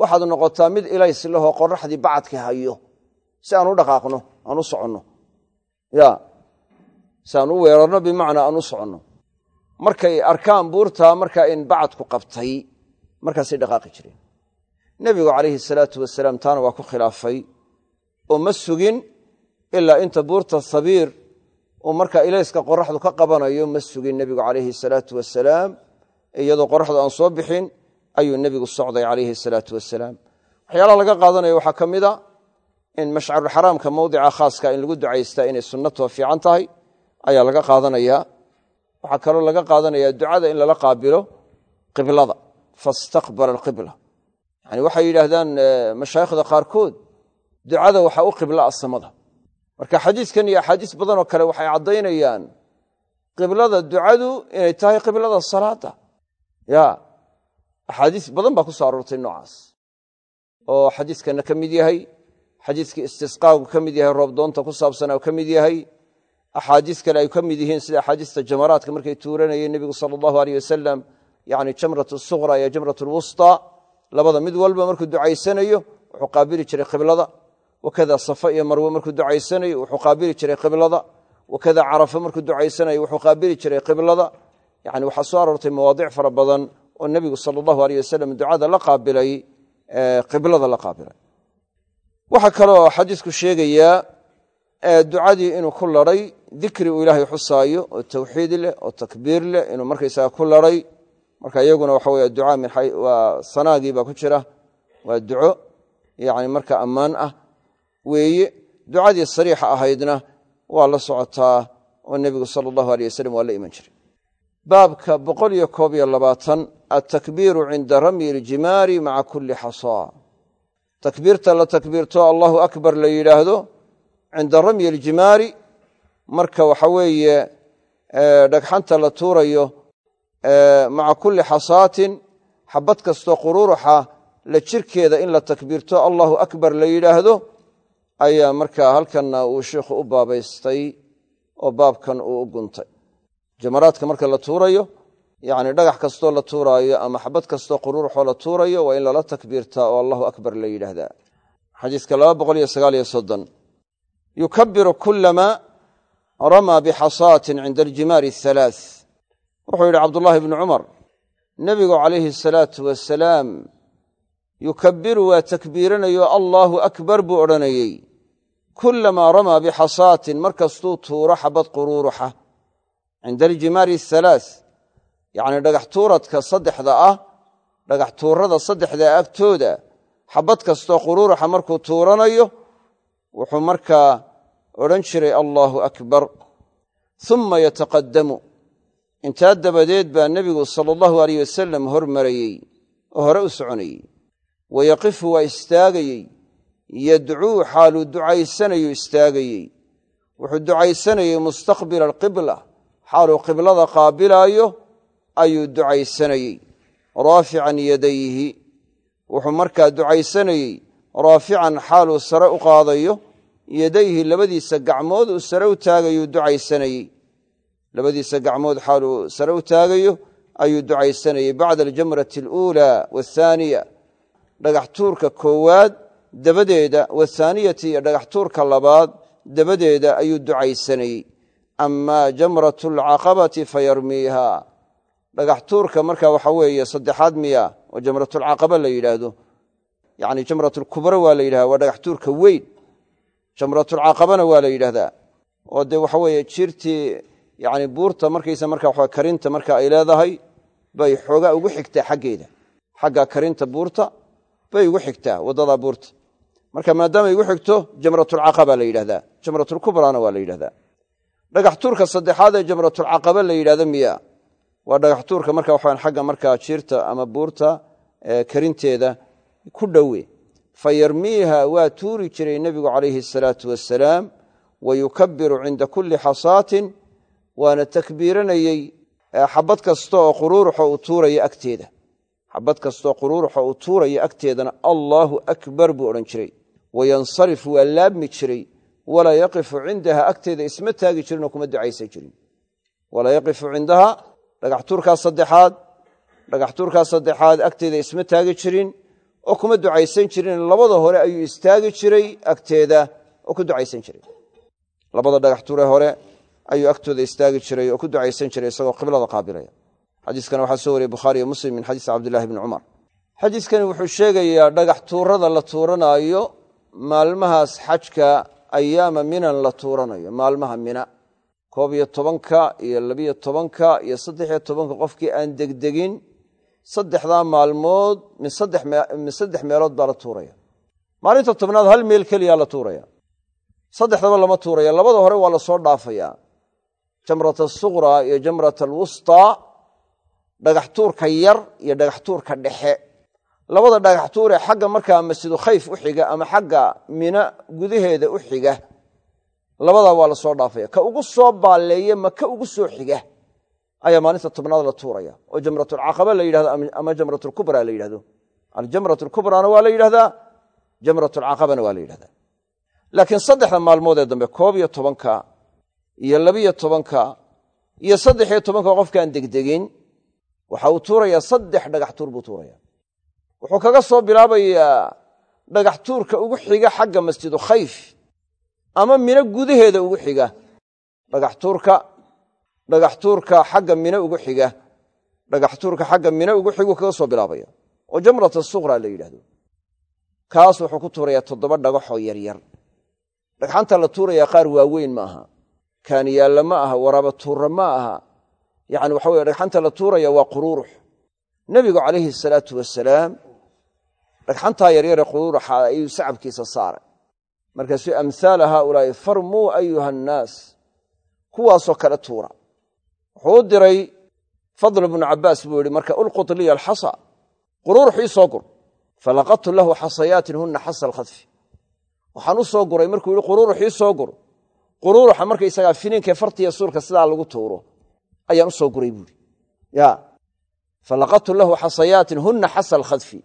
waxaad noqotaa mid ilays lahoo qoraxdii bacadka hayo si aan u dhaqaaqno aan u soconno. Ya si aan u weerarno bimacnaa aan u soconno. Markay arkaan buurtaa markaa in bacadku qabtay markaasay dhaqaaqi jireen. Nebigu calayhi salaatu wasalaam taana waa ku khilaafay oo ma sugin ilaa inta buurta sabiir uu markaa ilayska qoraxdu ka qabanayo ma sugin nebigu calayhi salaatu wasalaam iyadoo qoraxdu aan soo bixin ayuu nebigu socday calayhi salaatu wasalaam. Waxyaalaha laga qaadanayo waxaa ka mida in mashcarulxaraamka mawdica khaaska in lagu ducaystaa inay sunnatoo fiican tahay ayaa laga qaadanaya. Waxaa kaloo laga qaadanaya ducada in lala qaabilo qiblada fastaqbala alqibla. Yani waxay yidhaahdaan mashaayikhda qaarkood ducada waxaa u qibla a samada marka xadiiskan iyo axaadiis badanoo kale waxay caddaynayaan qiblada ducadu inay tahay qiblada salaada. Ya axaadiis badan baa ku soo aroortay noocaas. Oo xadiiskana ka mid yahay xadiiskii istisqaagu ka mid yahay roobdoonta ku saabsana ka mid yahay axaadiis kale ay ka mid yihiin sida axaadiista jamaraadka markay tuuranayeen nebigu sala allahu aleyh wasalam yani jamrat suqra iyo jamrat lwusta labada mid walba markuu ducaysanayo wuxuu qaabili jiray qiblada wakada safa iyo marwe markuu ducaysanayo wuxuu qaabili jiray qiblada wakada carafa markuu ducaysanayo wuxuu qaabili jiray qiblada yani waxaa soo aroortay mawaadic fara badan oo nebigu sala allahu aleyh wasalam ducada la qaabilay qiblada la qaabilay waxaa kaloo xadiisku sheegayaa ducadii inuu ku laray dikri uu ilaahay xusaayo oo tawxiid leh oo takbiir leh inuu markaysaga ku laray marka iyaguna waxa wey ducaa waa sanaagii baa ku jira waa duco yani marka ammaan ah weeye ducadii sariixa ahaydna waa la socotaa oo nebigu sala allahu aleyh wasalam waa la iman jiray. Baabka boqol iyo koob iyo labaatan altakbiiru cinda ramyi iljimaari maca kulli xasaa takbiirta la takbiirto allahu akbar la yidhaahdo cinda ramyi iljimaari marka waxa weeye dhagxanta la tuurayo maca kulli xasaatin xabad kastoo qururuxa la jirkeeda in la takbiirto allahu akbar la yidhaahdo ayaa markaa halkanna uu sheikhu u baabaystay oo baabkan uu u guntay. Jamaraadka marka la tuurayo yacni dhagax kastoo la tuuraayo ama xabad kastoo qururuxoo la tuurayo waa in lala takbiirtaa oo allahu akbar la yidhaahdaa. Xadiiska laba boqol iyo sagaal iyo soddon yukabiru kulama ramaa bixasaatin cinda aljimaari ahalaa wuxuu yidhi cabdullaahi bnu cumar nebigu calayhi asalaatu wasalaam yukabiru waa takbiiranayo allaahu akbar buu odhanayey kulamaa ramaa bixasaatin markastuu tuuro xabad quruuruxa cinda aljimaari ahalaa yacni dhagax tuuradka saddexda ah dhagax tuurada saddexda agtooda xabad kastoo quruuruxa markuu tuuranayo wuxuu markaa odhan jiray allaahu akbar uma yataqadamu intaa dabadeed baa nebigu sala allahu aleyh wasalam hormarayey oo hore u soconayey wayaqifu waa istaagayey yadcuu xaaluu ducaysanayu istaagayey. Wuxuu ducaysanayey mustaqbila alqibla. Xaaluu qiblada qaabilaayo ayuu ducaysanayey. Raafican yadayhi. Wuxuu markaa ducaysanayey raafican xaaluu sare u qaadayo yadayhi labadiisa gacmood uu sare u taagayuu ducaysanayey. Labadiisa gacmood xaaluu sare u taagayo ayuu ducaysanayey bacda aljamrati aluulaa waathaaniya dhagax tuurka koowaad dabadeeda wathaaniyati iyo dhagax tuurka labaad dabadeeda ayuu ducaysanayey amaa jamratu alcaqabati fayarmiiha dhagax tuurka marka waxa weeye saddexaad miya oo jamratulcaqaba la yidhaahdo. Yacni jamratulkubra waa la yidhahda waa dhagax tuurka weyn. Jamratulcaqabana waa la yidhahdaa. Oo dee waxa weeye jirtii yani buurta markaysa marka waxa karinta marka ay leedahay bay xoogaa ugu xigtaa xaggeeda. Xagga karinta buurta bay ugu xigtaa waddada buurta marka maadaamay ugu xigto jamratulcaqaba la yidhahdaa. Jamratulkubrana waa la yidhahdaa. Dhagax tuurka saddexaad ee jamratulcaqaba la yidhahdo miya. Waa dhagax tuurka marka waxaan xagga markaa jiirta ama buurta karinteeda ku dhowe. Fa yarmiiha waa tuuri jiray nebigu calayhi asalaatu wasalaam wa yukabiru cinda kulli xasaatin waana takbiiranayey xabad kasta oo quruuruxa uu tuuraya agteeda. Xabad kastaoo quruuruxa uu tuuraya agteedana allaahu akbar buu odhan jiray wayansarif waa laabmi jiray. Walaa yaqifu cindaha agteeda isma taagi jirinoo kuma ducaysan jirin. Walaa yaqifu cindaha dhagax tuurkaa saddexaad dhagax tuurkaa saddexaad agteeda isma taagi jirin oo kuma ducaysan jirin. Labada hore ayuu istaagi jiray agteeda oo ku ducaysan jiray. Labada dhagax tuure hore ayuu agtooda istaagi jiray oo ku ducaysan jiray isagoo qiblada qaabilaya. Xadiiskana waxaa soo wariyey bukhaari iyo muslim min xadiisi cabdillahi bni cumar. Xadiiskani wuxuu sheegayaa dhagax tuurada la tuuranaayo maalmahaas xajka ayaama minan la tuuranayo. Maalmaha mina koob iyo tobanka iyo labiyo tobanka iyo saddexiyo tobanka qofkii aan degdegin saddexdaa maalmood min saddex meelood baa la tuuraya. Maalinta tobnaad hal meel keliyaa la tuuraya. Saddexdaba lama tuuraya. Labada hore waa la soo dhaafayaa jamrat asuqraa iyo jamrat alwustaa dhagax tuurka yar iyo dhagax tuurka dhexe labada dhagax tuuree xagga markaa masjidu khayf u xiga ama xagga mina gudaheeda u xiga labadaa waa la soo dhaafaya. Ka ugu soo baalleeye ma ka ugu soo xiga? Ayaa maalinta tobnaad la tuuraya. Oo jamratulcaqaba la yidhahdo ama jamratulkubra la yidhahdo? Aljamratulkubrana waa la yidhahdaa? Jamratulcaqabana waa la yidhahdaa. Laakiin saddexda maalmood ee dambe koob iyo tobanka iyo labiyo tobanka iyo saddexiyo tobanka qofkaan degdegin waxa uu tuurayaa saddex dhagax tuur buu tuuraya wuxuu kaga soo bilaabayaa dhagax tuurka ugu xiga xagga masjidu khayf ama mino gudaheeda ugu xiga. Dhagax tuurka dhagax tuurka xagga mino ugu xiga dhagax tuurka xagga mino ugu xiguu kaga soo bilaabaya. Oo jamrat asuqra la yidhahdo kaas wuxuu ku tuurayaa toddoba dhagaxoo yaryar dhagxanta la tuurayaa qaar waaweyn ma aha. Kaaniyaalla ma aha waraaba tuura ma aha. Yani waxa weye dhagxanta la tuuraya waa quruurux. Nebigu calayhi salaatu wasalaam dhagxantaa yaryare quruuruxa ayuu sacabkiisa saaray. Markaasuu amhaala haaulaa'i farmuu ayuha annaas kuwaasoo kale tuura. Wuxuu u diray fadl bnu cabaas buu yihi marka ulqut liya alxasa quruurux ii soo gur falaqadtu lahu xasayaatin huna xasa alkhadfi waxaan u guray markuu yihi quruurux soo gur quruuruxa markaysagaa finiinkae fartiya suurka sidaa lagu tuuro. Ayaan u soo guray buuri ya falaqadtu lahu xasayaatin huna xasa alkhadfi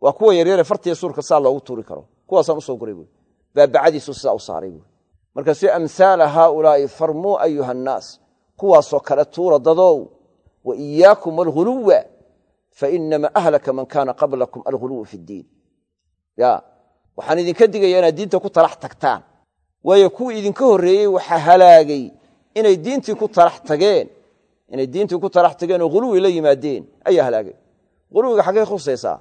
waa kuwa yaryare fartiya suurka sidaa loogu tuuri karo. Kuwaasaan u soo guray buuri baabacadiisu sidaa u saaray buuri markaasuu amhaala haaulaa'i farmuu ayuha annaas kuwaasoo kale tuura dadow. Wa iyaakum alghuluwa fainama ahlaka man kaana qablakum alghuluwu fi ddiin. Ya waxaan idinka digaya inaad diinta ku talax tagtaan. Waayo kuwii idinka horreeyey waxaa halaagay inay diintii ku talax tageen. Inay diintii ku talax tageen oo huluwi la yimaadeen. Ayaa halaagay. Huluwiga xaggay khusaysaa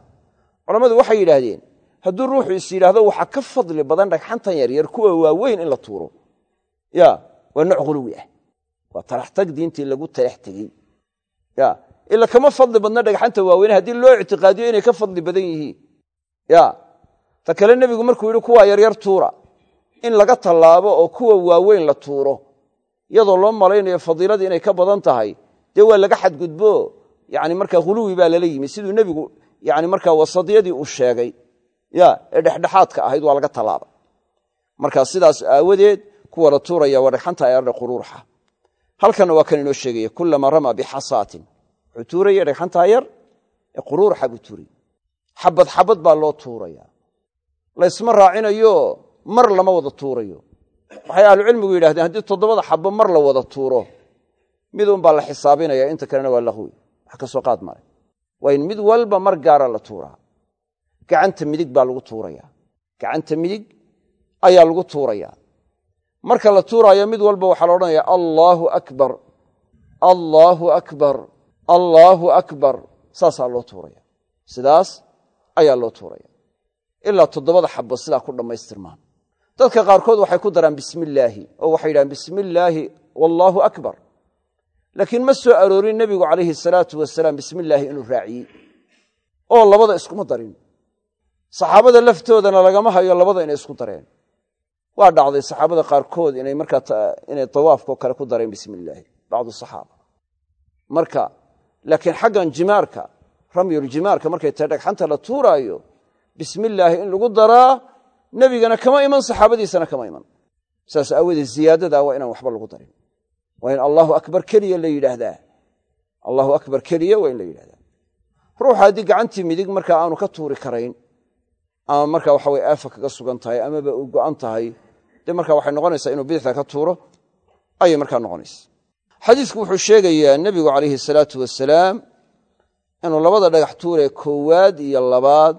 culammadu waxay yidhaahdeen hadduu ruuxu is yidhaahdo waxaa ka fadli badan dhagxantan yaryar kuwa waaweyn in la tuuro. Ya waa nooc huluwi ah. Waa talaxtag diintii lagu talax tegey. Ya ila kama fadli badna dhagxanta waaweyne haddii loo ictiqaadiyo inay ka fadli badan yihiin. Ya ta kale nebigu markuu yidhi kuwaa yaryar tuura. In laga tallaabo oo kuwa waaweyn la tuuro iyadoo loo malaynayo fadiiladii inay ka badan tahay dee waa laga xadgudbo. Yani markaa huluwi baa lala yimi. Siduu nebigu yani markaa wasadiyadii uu sheegay ya ee dhexdhexaadka ahayd waa laga tallaaba markaa sidaas aawadeed kuwa la tuuraya waa dhagxanta ayardhe quruurxa. Waa kan inoo sheegaya kulamaa ramaa bixasaatin wuxuu tuuraya dhagxantaa yar ee quruurxa buu tuuraya. Xabad xabad baa loo tuuraya. Laysma raacinayo mar lama wada tuurayo. Waxay ahlucilmigu yidhahdeen haddii toddobada xabo mar la wada tuuro midun baa la xisaabinaya inta kalena waa lahwi wax ka soo qaad male waa in mid walba mar gaara la tuuraa gacanta midig baa lagu tuuraya. Gacanta midig ayaa lagu tuuraya. Marka la tuuraayo mid walba waxaa la odhanaya allaahu akbar allaahu akbar allaahu akbar. Saasaa loo tuuraya. Sidaas ayaa loo tuuraya. Ilaa toddobada xabo sidaa ku dhammaystirmaan. Dadka qaarkood waxay ku daraan bismi illaahi oo waxay yidhahaan bismi illaahi wallaahu akbar laakiin ma soo aroorin nebigu calayhi salaatu wasalaam bismi illaahi inuu raaciyey oo labada iskuma darin. Saxaabada laftoodana lagama hayo labada inay isku dareen. Waa dhacday saxaabada qaarkood inay markaa inay dawaafkao kale ku dareen bismi illaahi bacdu saxaaba. Marka laakiin xaggan jimaarka ramyuljimaarka markay tahay dhagxanta la tuuraayo bismi illaahi in lagu daraa nebigana kama iman saxaabadiisana kama iman. Saas aawoodee ziyaadadaa waa inaan waxba lagu darin waa in allahu akbar keliya la yidhaahdaa. Allahu akbar keliya waa in la yidhahdaa ruuxa haddii gacantii midig markaa aanu ka tuuri karayn ama marka waxa weye aafa kaga sugan tahay amaba u go'an tahay dee marka waxay noqonaysaa inuu bidixda ka tuuro ayay markaa noqonaysa xadiisku wuxuu sheegayaa nebigu calayhi salaatu wasalaam inuu labada dhagax tuuree koowaad iyo labaad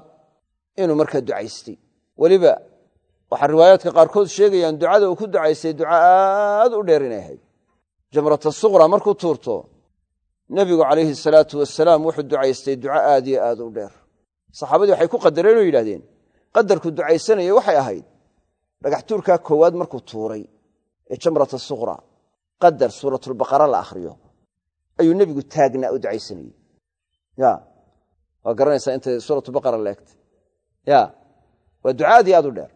inuu markaa ducaystay. Weliba waxaa riwaayaadka qaarkood sheegayaan ducada uu ku ducaystay duca aad u dheer inay ahayd jamrata suqra markuu tuurto nebigu calayhi salaatu wasalaam wuxuu ducaystay duca aad iyo aad u dheer. Saxaabadii waxay ku qadareen oo yidhahdeen qadarku ducaysanaya waxay ahayd. Dhagax tuurkaa koowaad markuu tuuray ee jamrata suqra qadar suuratulbaqara la akhriyo. Ayuu nebigu taagnaa u ducaysanayey ya waa garanaysaa intay suuratulbaqara la ya waa duca aad iyo aad u dheer.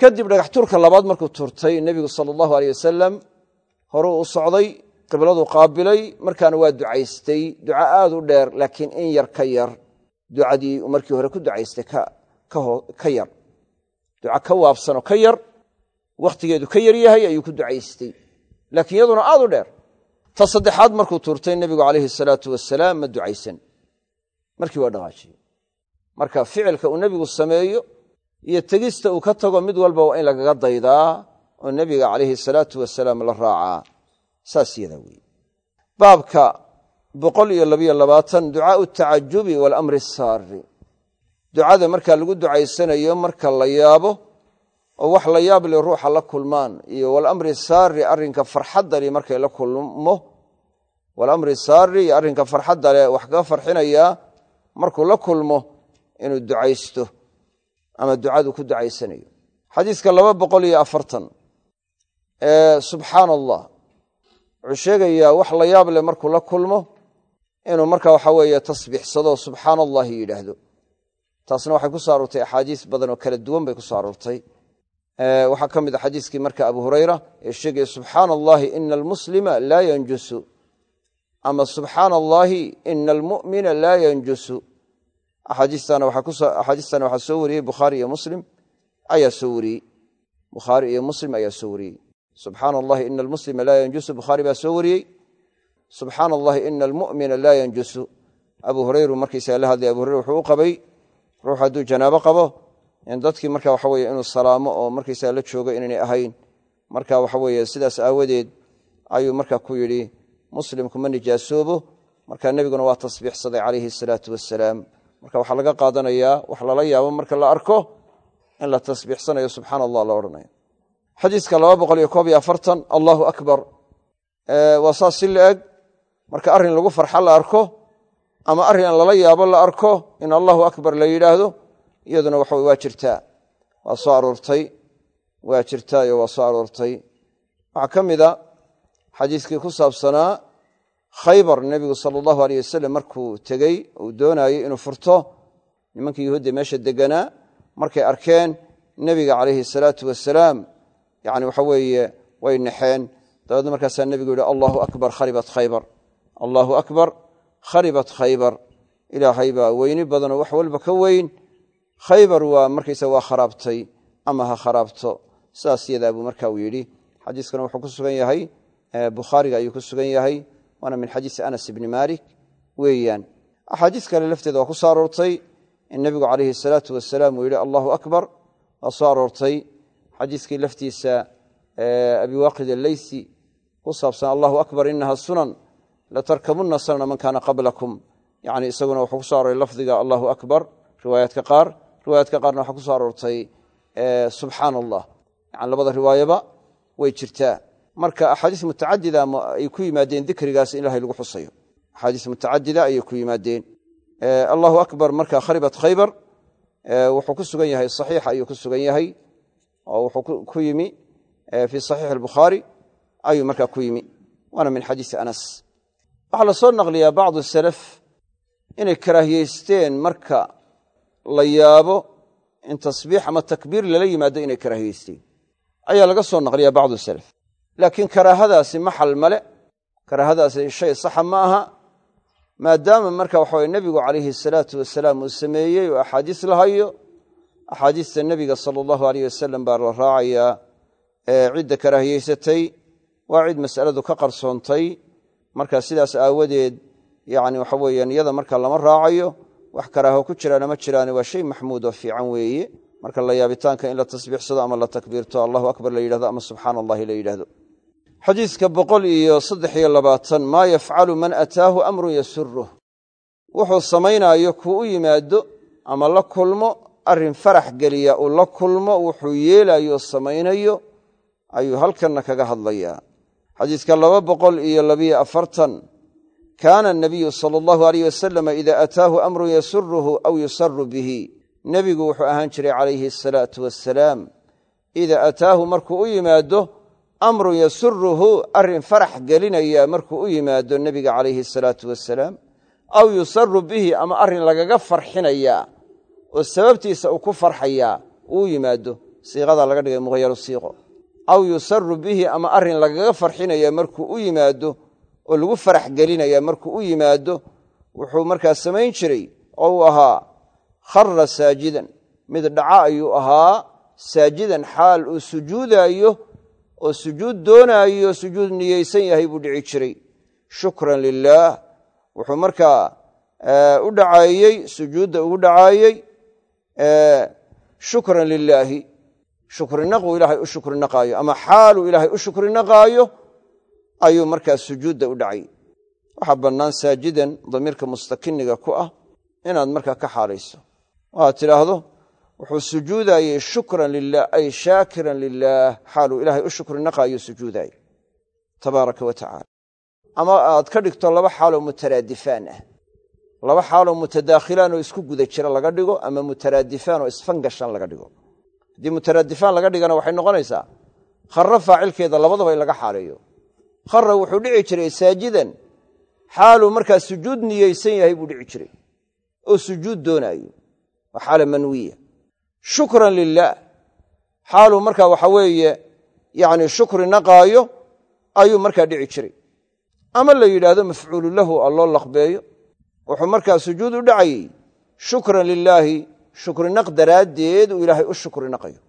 Kadib dhagax tuurka labaad markuu tuurtay nebigu sala allahu aleyh wasalam horuu u socday qibladuu qaabilay markaana waa ducaystay. Duca aad u dheer laakiin in yar ka yar. Ducadii uu markii hore ku ducaystay ka yar. Duca ka waabsanoo ka yar wakhtigeedu ka yar yahay ayuu ku ducaystay. Laakiin iyaduna aad u dheer. Ta saddexaad markuu tuurtay nebigu calayhi salaatu wasalaam ma ducaysan. Markii waa dhaqaajiyey. Marka ficilka uu nebigu sameeyo iyo tegista uu ka tago mid walba waa in lagaga daydaa oo nebiga calayhi salaatu wasalaam la raacaa saas yadaa weeye baabka boqol iyo labayo labaatan ducaau tacajubi waalamri asaari ducada markaa lagu ducaysanayo marka la yaabo oo wax la yaab le ruuxa la kulmaan iyo walamri saari arrinka farxadda le markay la kulmo walamri saari iyo arrinka farxadda leh wax kaga farxinayaa markuu la kulmo inuu ducaysto ama ducadu ku ducaysanayo. Xadiiska laba boqol iyo afartan subxaana allah wuxuu sheegayaa wax la yaab leh markuu la kulmo inuu marka waxa weeye tasbiixsado subxaana allahi yidhaahdo. Taasna waxay ku so axaadiis badan oo kala duwan bay ku so waxaa ka mid a xadiiskii marka abu hurayra ee sheegaya subxaana allahi ina almuslima laa yanjusu. Ama subxaana allaahi ina almu'mina laa yanjusu. Axaadiistana waxaa soo wariyey bukhaari iyo muslim ayaa soo wariyey. Bukhaari iyo muslim ayaa soo wariyey subxaana allahi ina almuslima laa yanjusu. Bukhaari baa soo wariyey. Subxaana allahi ina almu'mina laa yanjusu. Abu hureyru markaysaga la hadlay abu hureyre wuxuu u qabay ruux hadduu janaabo qabo dadkii marka waxa weye inuu salaamo oo markaysaga la joogo inaynay ahayn. Marka waxa weeye sidaas aawadeed ayuu marka ku yidhi muslimku ma nijaasoobo. Marka nebiguna waa tasbiixsaday calayhi asalaatu wasalaam marka waxaa laga qaadanayaa wax lala yaabo marka la arko in la tasbiixsanayo xadiiska laba boqol iyo koob iyo afartan allahu akbar. Waa saas si la eg marka arrin lagu farxa la arko ama arrin aan lala yaabo la arko in allahu akbar la yidhaahdo iyaduna waxa waa jirtaa. Waa soo aroortay waa jirtaayo waa soo aroortay. Waxaa ka mid a xadiiskii ku saabsanaa khaybar nebigu sala allahu aleyh wasalam markuu tegey uu doonayey inuu furto nimankii yuhuudda meesha deganaa markay arkeen nebiga calayhi salaatu wasalaam yani waxa weeye way naxeen dabeedna markaasaa nebigu yihi allahu akbar kharibat khaybar. Allahu akbar kharibat khaybar. Ilaahay baa weyni badanoo wax walba ka weyn. Khaybar waa markaysa waa kharaabtay ama ha kharaabto. Saas yadaa buu marka uu yidhi. Xadiiskana wuxuu ku sugan yahay bukhaariga ayuu ku sugan yahay waana min xadiisi anas ibni malik weeyaan. Axaadiis kale lafteeda waa ku soo aroortay in nebigu calayhi salaatu wasalaam uu yidhi allahu akbar. Waa soo aroortay xadiiskii laftiisa abi waaqid alleysi ku saabsan allahu akbar inaha sunan latarkabunna sanana man kaana qablakum. Yani isaguna wuxuu ku so arooray lafdiga allahu akbar riwaayaadka qaar. Riwaayaadka qaarna waxaa ku so aroortay subxaan allah yani labada riwaayaba way jirtaa. Marka axaadiis mutacadida ay ku yimaadeen dikrigaas in ilahay lagu xusayo. Axaadiis mutacadida ayay ku yimaadeen. Allahu akbar marka kharibat khaybar wuxuu ku sugan yahay saxiix ayuu ku sugan yahay oo wuxuu ku yimi fii saxiix albukhaari ayuu markaa ku yimi waana min xadiisi anas. Waxaa la soo naqliyaa bacdu salaf inay karaahiyeysteen marka la yaabo in tasbiix ama takbiir lala yimaado inay karaahiyeysteen. Ayaa laga soo naqliyaa bacdu salaf. Laakiin karaahadaasi maxal male karaahadaasi shay saxa ma aha maadaama marka waxaweye nebigu calayhi salaatu wasalaam uu sameeyey oo axaadiis la hayo axaadiista nebiga sala allahu aleyh wasalam baa la raacayaa ee cidda karaahiyeysatay waa cid masaladu ka qarsoontay. Marka sidaas aawadeed yani waxa weeyaan iyada marka lama raacayo wax karaaho ku jiraana ma jiraane waa shay maxmuud oo fiican weeye. Marka la yaabitaanka in la tasbiixsado ama la takbiirto allahu akbar la yidhahdo ama subxaana allahi la yidhahdo. Xadiiska boqol iyo saddex iyo labaatan maa yafcalu man ataahu amrun yasuruh wuxuu samaynaayo kuu u yimaado ama la kulmo arrin farax geliya uu la kulmo wuxuu yeelayo samaynayo ayuu halkanna kaga hadlayaa. Xadiiska laba boqol iyo labiyo afartan kaana anabiyu sala allahu aleyh wasalama ida ataahu amrun yasuruhu aw yusaru bihi. Nebigu wuxuu ahaan jiray calayhi asalaatu wassalaam ida ataahu markuu u yimaado amrun yasuruhu arrin farax gelinaya markuu u yimaado nebiga calayhi asalaatu wasalaam aw yusaru bihi ama arrin lagaga farxinayaa oo sababtiisa uu ku farxayaa uu yimaado siiqadaa laga dhigay muqyaru siiqo aw yusaru bihi ama arrin lagaga farxinaya markuu u yimaado oo lagu farax gelinaya markuu u yimaado wuxuu markaa samayn jiray oo uu ahaa khara saajidan. Mid dhaca ayuu ahaa saajidan xaal uu sujuudaayo oo sujuud doonaayo sujuud niyeysan yahay buu dhici jiray. Shukran lilaah wuxuu markaa u dhacaayey sujuudda ugu dhacaayey shukran lilaahi shukrinaquu ilaahay u shukrinaqaayo ama xaaluu ilaahay u shukrinaqaayo ayuu markaa sujuudda u dhacay. Waxaa bannaan saajidan damiirka mustakiniga ku ah inaad markaa ka xaalayso waxaad tidhaahdo wuxuu sujuudayey shukran lilah ay shaakiran lilaah xaaluu ilaahay u shukrinaqaayo sujuudaay tabaaraka wa tacaala. Ama aad ka dhigto laba xaaloo mutaraadifaan ah laba xaaloo mutadaakhilaan oo isku guda jira laga dhigo ama mutaraadifaan oo isfangashan laga dhigo. Haddii mutaraadifaan laga dhigana waxay noqonaysaa khara faacilkeeda labadaba in laga xaaleeyo. Khara wuxuu dhici jiray saajidan xaaluu markaa sujuud niyeysan yahay buu dhici jiray oo sujuud doonaayo waa xaala manwiya. Shukran lilaah xaaluu markaa waxa weeye yani shukri naqaayo ayuu markaa dhici jiray. Ama la yidhaahdo mafcuulu lahu a loo laqbeeyo wuxuu markaa sujuud u dhacayey shukran lilaahi shukrinaq daraaddeed uu ilaahay u shukri naqayo.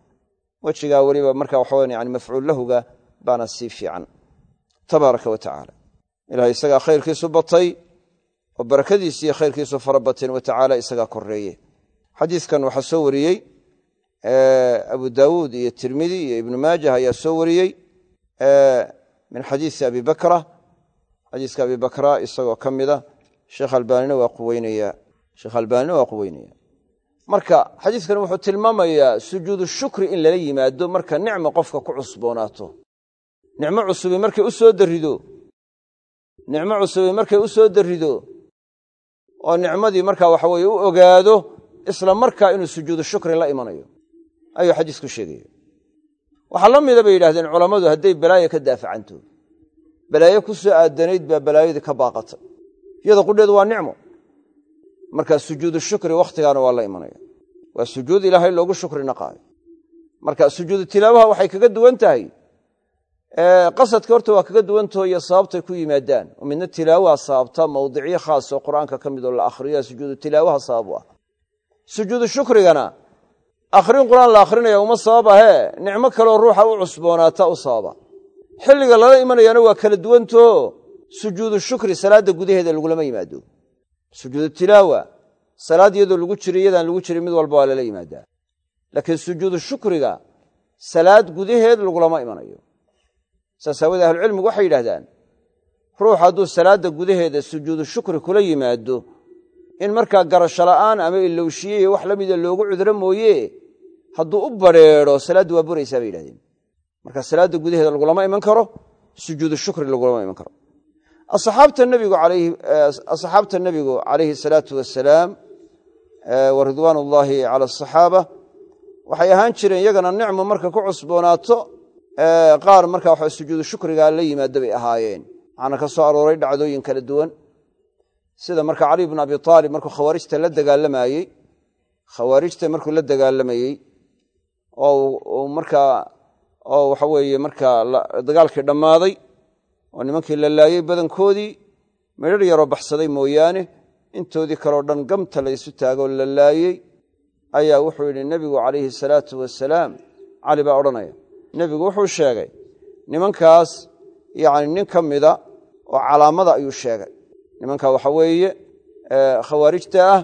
Wejigaa weliba marka waxaweyn yani mafcuul lahuga baana sii fiican. Tabaaraka wa tacaala ilahay isagaa khayrkiisu batay oo barakadiisi iyo khayrkiisu fara bateen wa tacaala isagaa koreeye xadiidkan waxaa soo wariyey abu daawuud iyo tirmidi iyo ibnu maajah ayaa soo wariyey min xadiisi abi bakra. Xadiiska abi bakra isagoo ka mida sheekh albanina waa quweynaya. Sheekh albaanina waa quweynaya. Marka xadiidkan wuxuu tilmaamayaa sujuudu shukri in lala yimaado marka nicma qofka ku cusboonaato. Nicmo cusubi markay u soo darido nicmo cusubi markay u soo darido oo nicmadii marka waxa weye u ogaado isla markaa inuu sujuudu shukri la imanayo. Ayuu xadiisku sheegaya. Waxaa la mida bay yidhahdeen culammadu hadday balaayo ka daafacanto. Balaayo ku soo aadanayd baa balaayadii ka baaqatay iyada qudheedu waa nicmo. Marka sujuudu shukri wakhtigaana waa la imanaya. Waa sujuud ilaahay loogu shukri naqaayo. Marka sujuudu tilaabaha waxay kaga duwan tahay. Qasadka horta waa kaga duwantaho iyo sababtay ku yimaadaan. Oo midna tilaawaha sababta mawdicyo khaas oo qur'aanka ka mid oo la akhriyo sujuudu tilaawaha sabab u ah sujuudu shukrigana akhrin qur'aan la akhrinaya uma sabab ahee nicmo kaleoo ruuxa u cusboonaata u sababa. Xilliga lala imanayaana waa kala duwantaho sujuudu shukri salaadda gudaheeda lagulama yimaado. Sujuudu tilaawa salaad iyadoo lagu jiro iyadaan lagu jirin mid walba waa lala yimaadaa. Laakiin sujuudu shukriga salaad gudaheed lagulama imanayo. Saas aawadee ahlucilmigu waxay yidhahdaan ruux hadduu salaadda gudaheeda sujuudu shukri kula yimaado in markaa garasho la'aan ama ilowshiye iyo wax la mida loogu cudro mooye hadduu u badrheedho salaaddu waa buraysaa bay yidhahdeen marka salaadda gudaheeda lagulama iman karo sujuudu shukri lagulama iman karo asxaabta nebigu calayhi salaatu wasalaam wa ridwaan ullaahi cala asaxaaba waxay ahaan jireen iyagana nicmo marka ku cusboonaato qaar marka waxa sujuudu shukrigaa la yimaado bay ahaayeen. Waxaana ka soo arooray dhacdooyin kala duwan. Sida marka cali bn abi aalib markuu khawaarijta la dagaalamayey khawaarijta markuu la dagaalamayey oo markaa oo waxa weeye markaa dagaalkii dhammaaday oo nimankii la laayey badankoodii midhar yaroo baxsaday mooyaane intoodii kaleo dhan gamta la ysu taagoo la laayey ayaa wuxuu yidhi nebigu calayhi salaatu wasalaam cali baa odhanaya. Nebigu wuxuu sheegay nimankaas yacni nin ka mida oo calaamada ayuu sheegay. Nimanka waxa weeye khawaarijta ah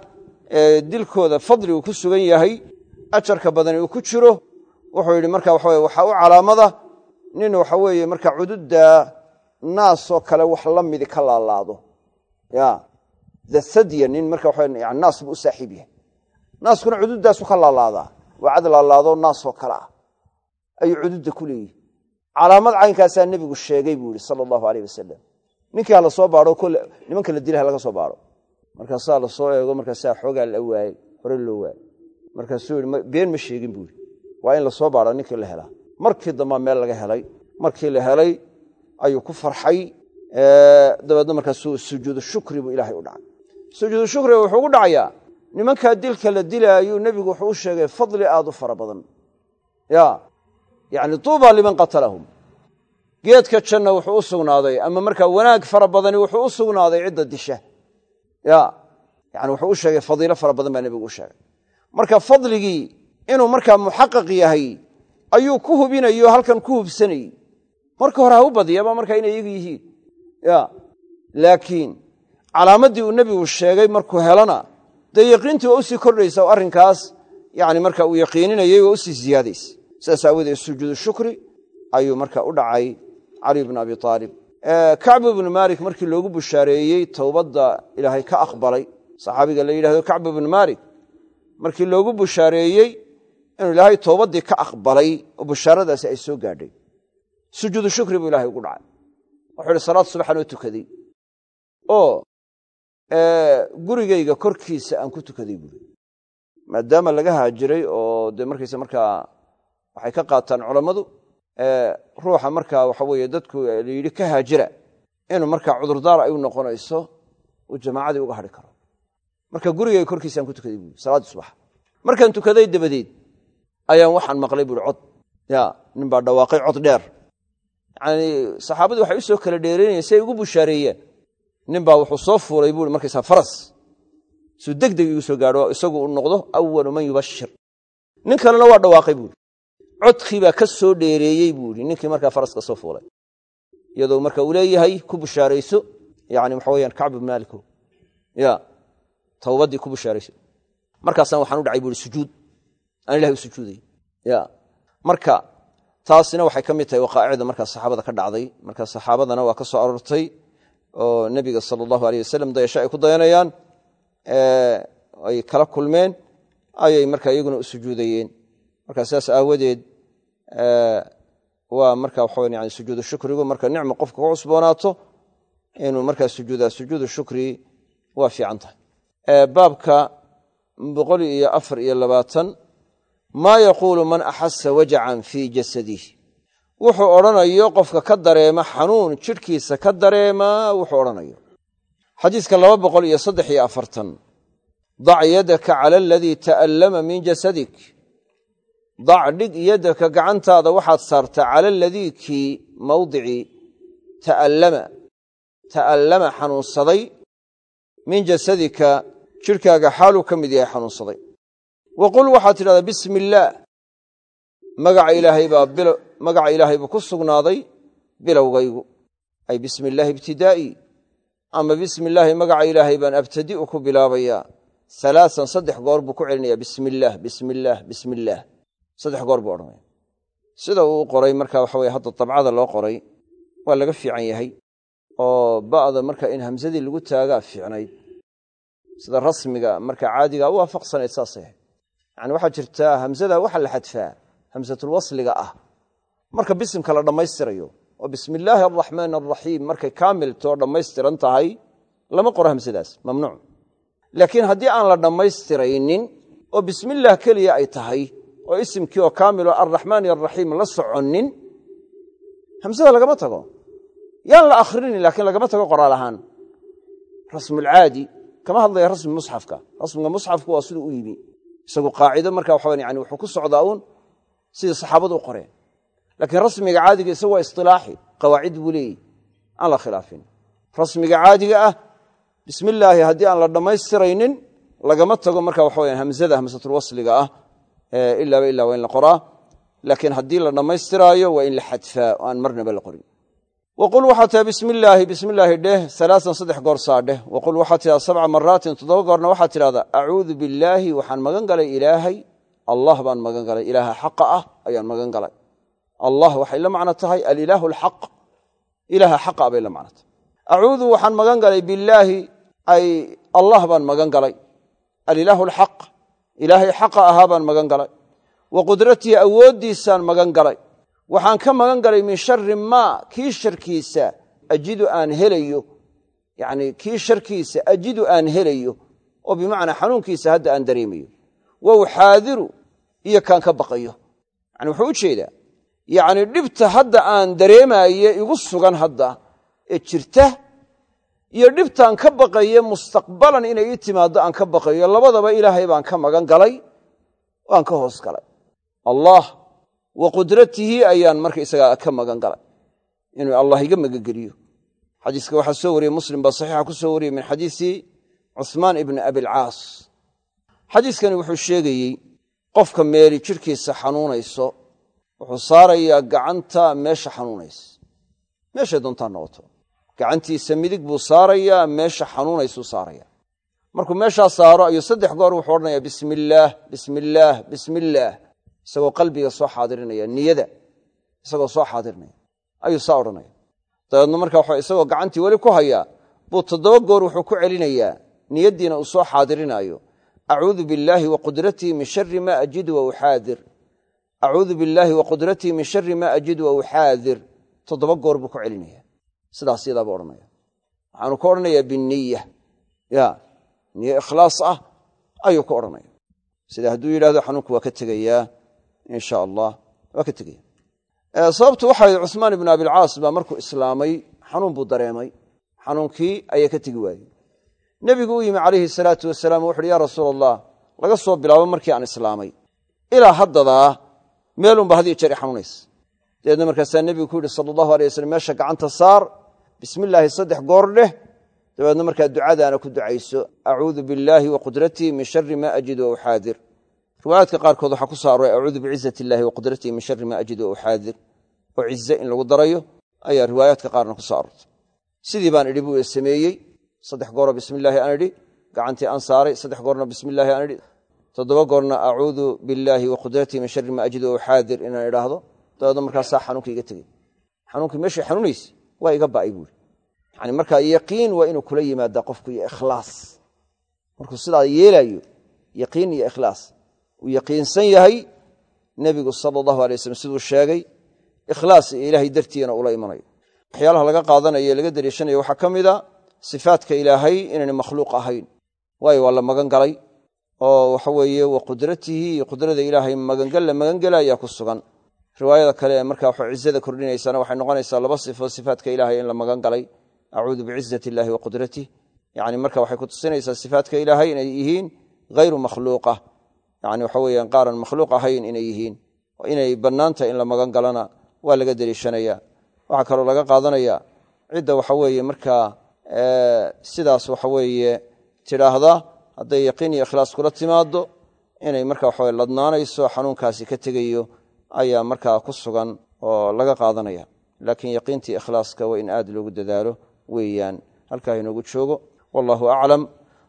ee dilkooda fadli uu ku sugan yahay ajarka badani uu ku jiro wuxuu yidhi marka waxa weye waxaa u calaamada nin waxa weeye marka cududda naasoo kale wax la midi ka laalaado. Ya dasadya nin marka waxa yani naas buu saaxiib yahay. Naaskuna cududdaasu ka laalaadaa waa cad laalaado naasoo kale ah. Ayuu cududda ku leeyihi calaamad caynkaasaa nebigu sheegay buu yihi sala allahu aleyh wasalam ninkii hala soo baao nimanka la dila halaga soo baaro. Markaasaa la soo eego markaasaa xoogaa la waayey hore loo waayey markaasuu yii been ma sheegin buu yidhi. Waa in la soo baara ninkii la helaa. Markii dambaa meel laga helay. Markii la helay ayuu ku farxay dabeedna markaasuu sujuudu shukri buu ilaahay u dhacay. Sujuudu shukriga wuxuu gu dhacayaa nimankaa dilka la dilaayuu nebigu wuxuu u sheegay fadli aad u fara badan. Ya yacni tuuba liman qatalahum. Geedka janna wuxuu u sugnaaday ama markaa wanaag fara badani wuxuu u sugnaaday cidda disha. Ya yani wuxuu u sheegay fadiilo fara badan baa nebigu u sheegay. Marka fadligii inuu markaa muxaqaq yahay ayuu ku hubinayo halkan ku hubsanayey marka hore ha u badiyaba markaa inay iyagu yihiin. Ya. Laakiin calaamaddii uu nebigu sheegay markuu helana dee yaqiintii waa u sii kordhaysa oo arrinkaas yani marka uu yaqiininayay waa u sii ziyaadaysa. Sidaas aawoodee sujuudu shukri ayuu marka u dhacay cali bn abi aalib kacbu ibnu maalik markii loogu bushaareeyey towbadda ilaahay ka aqbalay saxaabiga la yidhahdo kacbu ibnu maalik markii loogu bushaareeyey inuu ilaahay towbaddii ka aqbalay oo bushaaradaasi ay soo gaadhay sujuudu shukri buu ilahay ugu dhacay. Wuxuu ihi salaad subaxan oo tukaday oo gurigayga korkiisa aan ku tukaday buuri maadaama laga haajiray oo dee markaysa markaa waxay ka qaataan culammadu ruuxa markaa waxa weeye dadku layidhi ka haajira inuu markaa cudurdaar ay u noqonayso uu jamaacadii uga hadhi karo. Marka gurigayga korkiisaan ku tukaday buui salaaddii subax. Markaan tukaday dabadeed ayaan waxaan maqlay buui cod. Ya nin baa dhawaaqay cod dheer yani saxaabadii waxay u soo kala dheeraynayeen si ay ugu bushaareeyeen nin baa wuxuu soo fuulay buui markaysaa faras suu deg deg igu soo gaadho isagu u noqdo awalu man yubashir nin kalena waa dhawaaqay buui codkii baa ka soo dheereeyey buu ihi ninkii markaa faraska soo fuulay. Iyadoo marka uu leeyahay ku bushaarayso. Yani waxa weyaan kacb ibn maliko ya towbaddii ku bushaarayso. Markaasaan waxaan u dhacay bu i sujuud. Aan ilahay u sujuuday ya marka taasina waxay ka mid tahay waqaa'icda markaa saxaabada ka dhacday. Marka saxaabadana waa ka soo aroortay oo nebiga sala allahu aleyh wasalam dayasho ay ku dayanayaan ay kala kulmeen ayay marka iyaguna u marka sidaas aawadeed waa marka waxaw yani sujuudu shukrigu marka nicma qofka ku cusboonaato inuu markaa sujuudaa sujuudu shukri waa fiican tahay. Baabka boqol iyo afar iyo labaatan maa yaquulu man axasa wajacan fii jasadih wuxuu odhanayo qofka ka dareema xanuun jidhkiisa ka dareema wuxuu odhanayo. Xadiiska laba boqol iyo saddex iyo afartan. Dac yadaka cala aladii ta'allama min jasadik. Dac dhig yadaka gacantaada waxaad saartaa cala aladii kii mawdicii ta'allama ta'allama xanuunsaday min jasadika jidhkaaga xaaluu ka mid yahay xanuunsaday wa qul waxaad tidhahdaa bismi illaah magaca ilaahay baa magaca ilaahay buu ku sugnaaday bilowgaygu ay bismi illaahi ibtidaa'ii ama bismi illaahi magaca ilaahay baan abtadi'u ku bilaabayaa alaaan saddex goor buu ku celinaya bismi illaah bismi illaah bismi illaah saddex goor buu odhanaya sida uu qoray marka waxa weye hadda dabcada loo qoray waa laga fiican yahay oo ba'da marka in hamsadii lagu taagaa fiicnayd sida rasmiga marka caadiga u yani waxaa jirtaa hamsada waxa la xadfaa hamsatulwasliga ah. Marka bisimka la dhammaystirayo oo bismi illaahi araxmaan araxiim markay kaamiltoo dhammaystiran tahay lama qoro hamsadaas mamnuuc. Laakiin haddii aan la dhammaystiraynin oo bismillaah keliya ay tahay oo isimkii oo kaamilo alraxmaani araxiim la soconnin hamsada lagama tago. Yaan la akhrinin laakiin lagama tago qoraal ahaan. Rasmulcaadi kama hadlaya rasmi musxafka. Rasmiga musxafku waa siduu u yimi isagu qaacido marka waxaa yani wuxuu ku socdaa uun sidii saxaabadu u qoreen. Laakiin rasmiga caadiga isagu waa isilaaxi qawaacid buu leeyihi aan la khilaafin. Rasmiga caadiga ah bismi illaahi haddii aan la dhammaystiraynin lagama tago marka waxawa hamzada hamsatulwasliga ah ilaaba ila waa in la qoraa. Laakiin haddii la dhammaystiraayo waa in la xadfaa oo aan marnaba la qorin waqul waxaa tiha bismi illaahi bismi illaahi dheh alaaan saddex goor saa dheh waqul waxaa sabca maraatin toddoba goorna waxaa tidhahdaa acuudu billaahi waxaan magan galay ilaahay allah baan magan galay ilaaha xaqa ah ayaan magan galay allah waxay la macno tahay alilaahu alxaq ilaaha xaqa bay la macno tahay acuudu waxaan magan galay billaahi ay allah baan magan galay alilaahu alxaq ilaahay xaqa ahaa baan magan galay wa qudratihi awooddiisaan magan galay waxaan ka magan galay min shari maa kii sharkiisa ajidu aan helayo. Yani kii sharkiisa ajidu aan helayo oo bimacnaa xanuunkiisa hadda aan dareemayo. Wa uxaadiru iyo kaan ka baqayo. Yani wuxuu u jeedaa yacni dhibta hadda aan dareemaaye igu sugan hadda ee jirta iyo dhibtaan ka baqaye mustaqbalan inay ii timaaddo aan ka baqayo labadaba ilaahay baan ka magan galay waan ka hoos galay. Allah wa qudratihi ayaan markaysagaa ka magan galay. Inuu allah iga magangeliyo xadiiska waxaa soo wariyey muslim baa saxiixa ku soo wariyey min xadiisi cuhmaan ibni abilcaas xadiiskani wuxuu sheegayey qofka meeli jidhkiisa xanuunayso wuxuu saarayaa gacanta meesha xanuunaysa. Meeshay doontaa noqoto. Gacantiisa midig buu saarayaa meesha xanuunaysuu saaraya markuu meeshaa saaro ayuu saddex goor wuxuu odhanaya bismi illaah bismi illaah bismi illaah isagoo qalbiga soo xaadirinaya niyada isagoo soo xaadirinaya ayuu saa odhanaya. Dabeedna marka waxa isagoo gacantii weli ku hayaa buu toddoba goor wuxuu ku celinayaa niyaddiina uu soo xaadirinaayo acuudu billaahi wa qudratii min shari ma ajidu wa uxaadir. Acuudu billaahi wa qudratii min shari ma ajidu wa uxaadir. Toddoba goor buu ku celinaya sidaas yadaabuu odhanaya. Waxaanu ka odhanayaa biniya ya niyo ikhlaas ah ayuu ku odhanaya sida hadduu yidhahdo xanuunku waa ka tegayaa insha allah waa ka tegaya sababtu waxay cuhmaan ibnu abilcaas baa markuu islaamay xanuun buu dareemay. Xanuunkii ayaa ka tegi waayey nebigu u yimi calayhi salaatu wasalaam wuxu uhi ya rasuul allah laga soo bilaabo markii aan islaamay. Ilaa haddadaa meelunba hadiyo jeer i xanuunaysa dabeedna markaasaa nebigu ku yidhi sala allahu alay waslm meesha gacanta saar bismi illaahi saddex goor dheh. Dabeedna markaa ducadaana ku ducayso acuudu billaahi wa qudratii min shari ma ajidu wa uxaadir riwaayaadka qaarkood waxaa ku soo aroray acuudu bicizat illahi wa qudratii min shari ma ajidu uxaadir. Oo cize in lagu darayo ayaa riwaayaadka qaarna ku soo sidii baan idhi buu sameeyey saddex gooroo bismi illaahi aan idhi gacantii aan saaray saddex goorna bismi illaahi aan idhi. Toddoba goorna acuudu billaahi wa min shari ma ajidu uxaadir inaan idhaahdo. Dabeedna markaasaa xanuunka iga tegey. Xanuunkii meeshii xanuunaysa waa iga ba'ay buuri yani markaa yaqiin waa inuu kula yimaadaa qofku iyo ikhlaas. Markuu sidaa yeelaayo yaqiin iyo ikhlaas uu yaqiinsan yahay nebigu sala allahu alay waslm siduu sheegay ikhlaas ilaahay dartiina ula imanayo waxyaalaha laga qaadanayo e laga dariishanayo waxaa ka mida sifaadka ilaahay inayn makhluuq ahayn. Waayo waa la magan galay oo waxa weeye wa qudratihi iyo qudrada ilaahay magangal la magangela ayaa ku sugan. Riwaayada kale markaa wax cizada kordhinaysana waxay noqonaysaa laba sifo sifaadka ilaahay in la magan acuudu bicizat illahi wa qudratih yani marka waxay ku tusinaysaa sifaadka ilaahay inay yihiin hayru makhluuqa yani waxa weeyaan qaaran makhluuq ahayn inay yihiin inay bannaanta in la magan galana waa laga deliishanaya waxaa kaloo laga qaadanaya cidda waxa weeye markaa sidaas waxa weeye tidhaahda hadday yaqiin iyo ikhlaas kula timaado inay marka waxa ladnaanayso xanuunkaasi ka tegayo ayaa markaa ku sugan oo laga qaadanaya. Laakiin yaqiintii ikhlaaska waa in aad loogu dadaalo weeyaan. Halkaa inoogu joogo. Wallahu aclam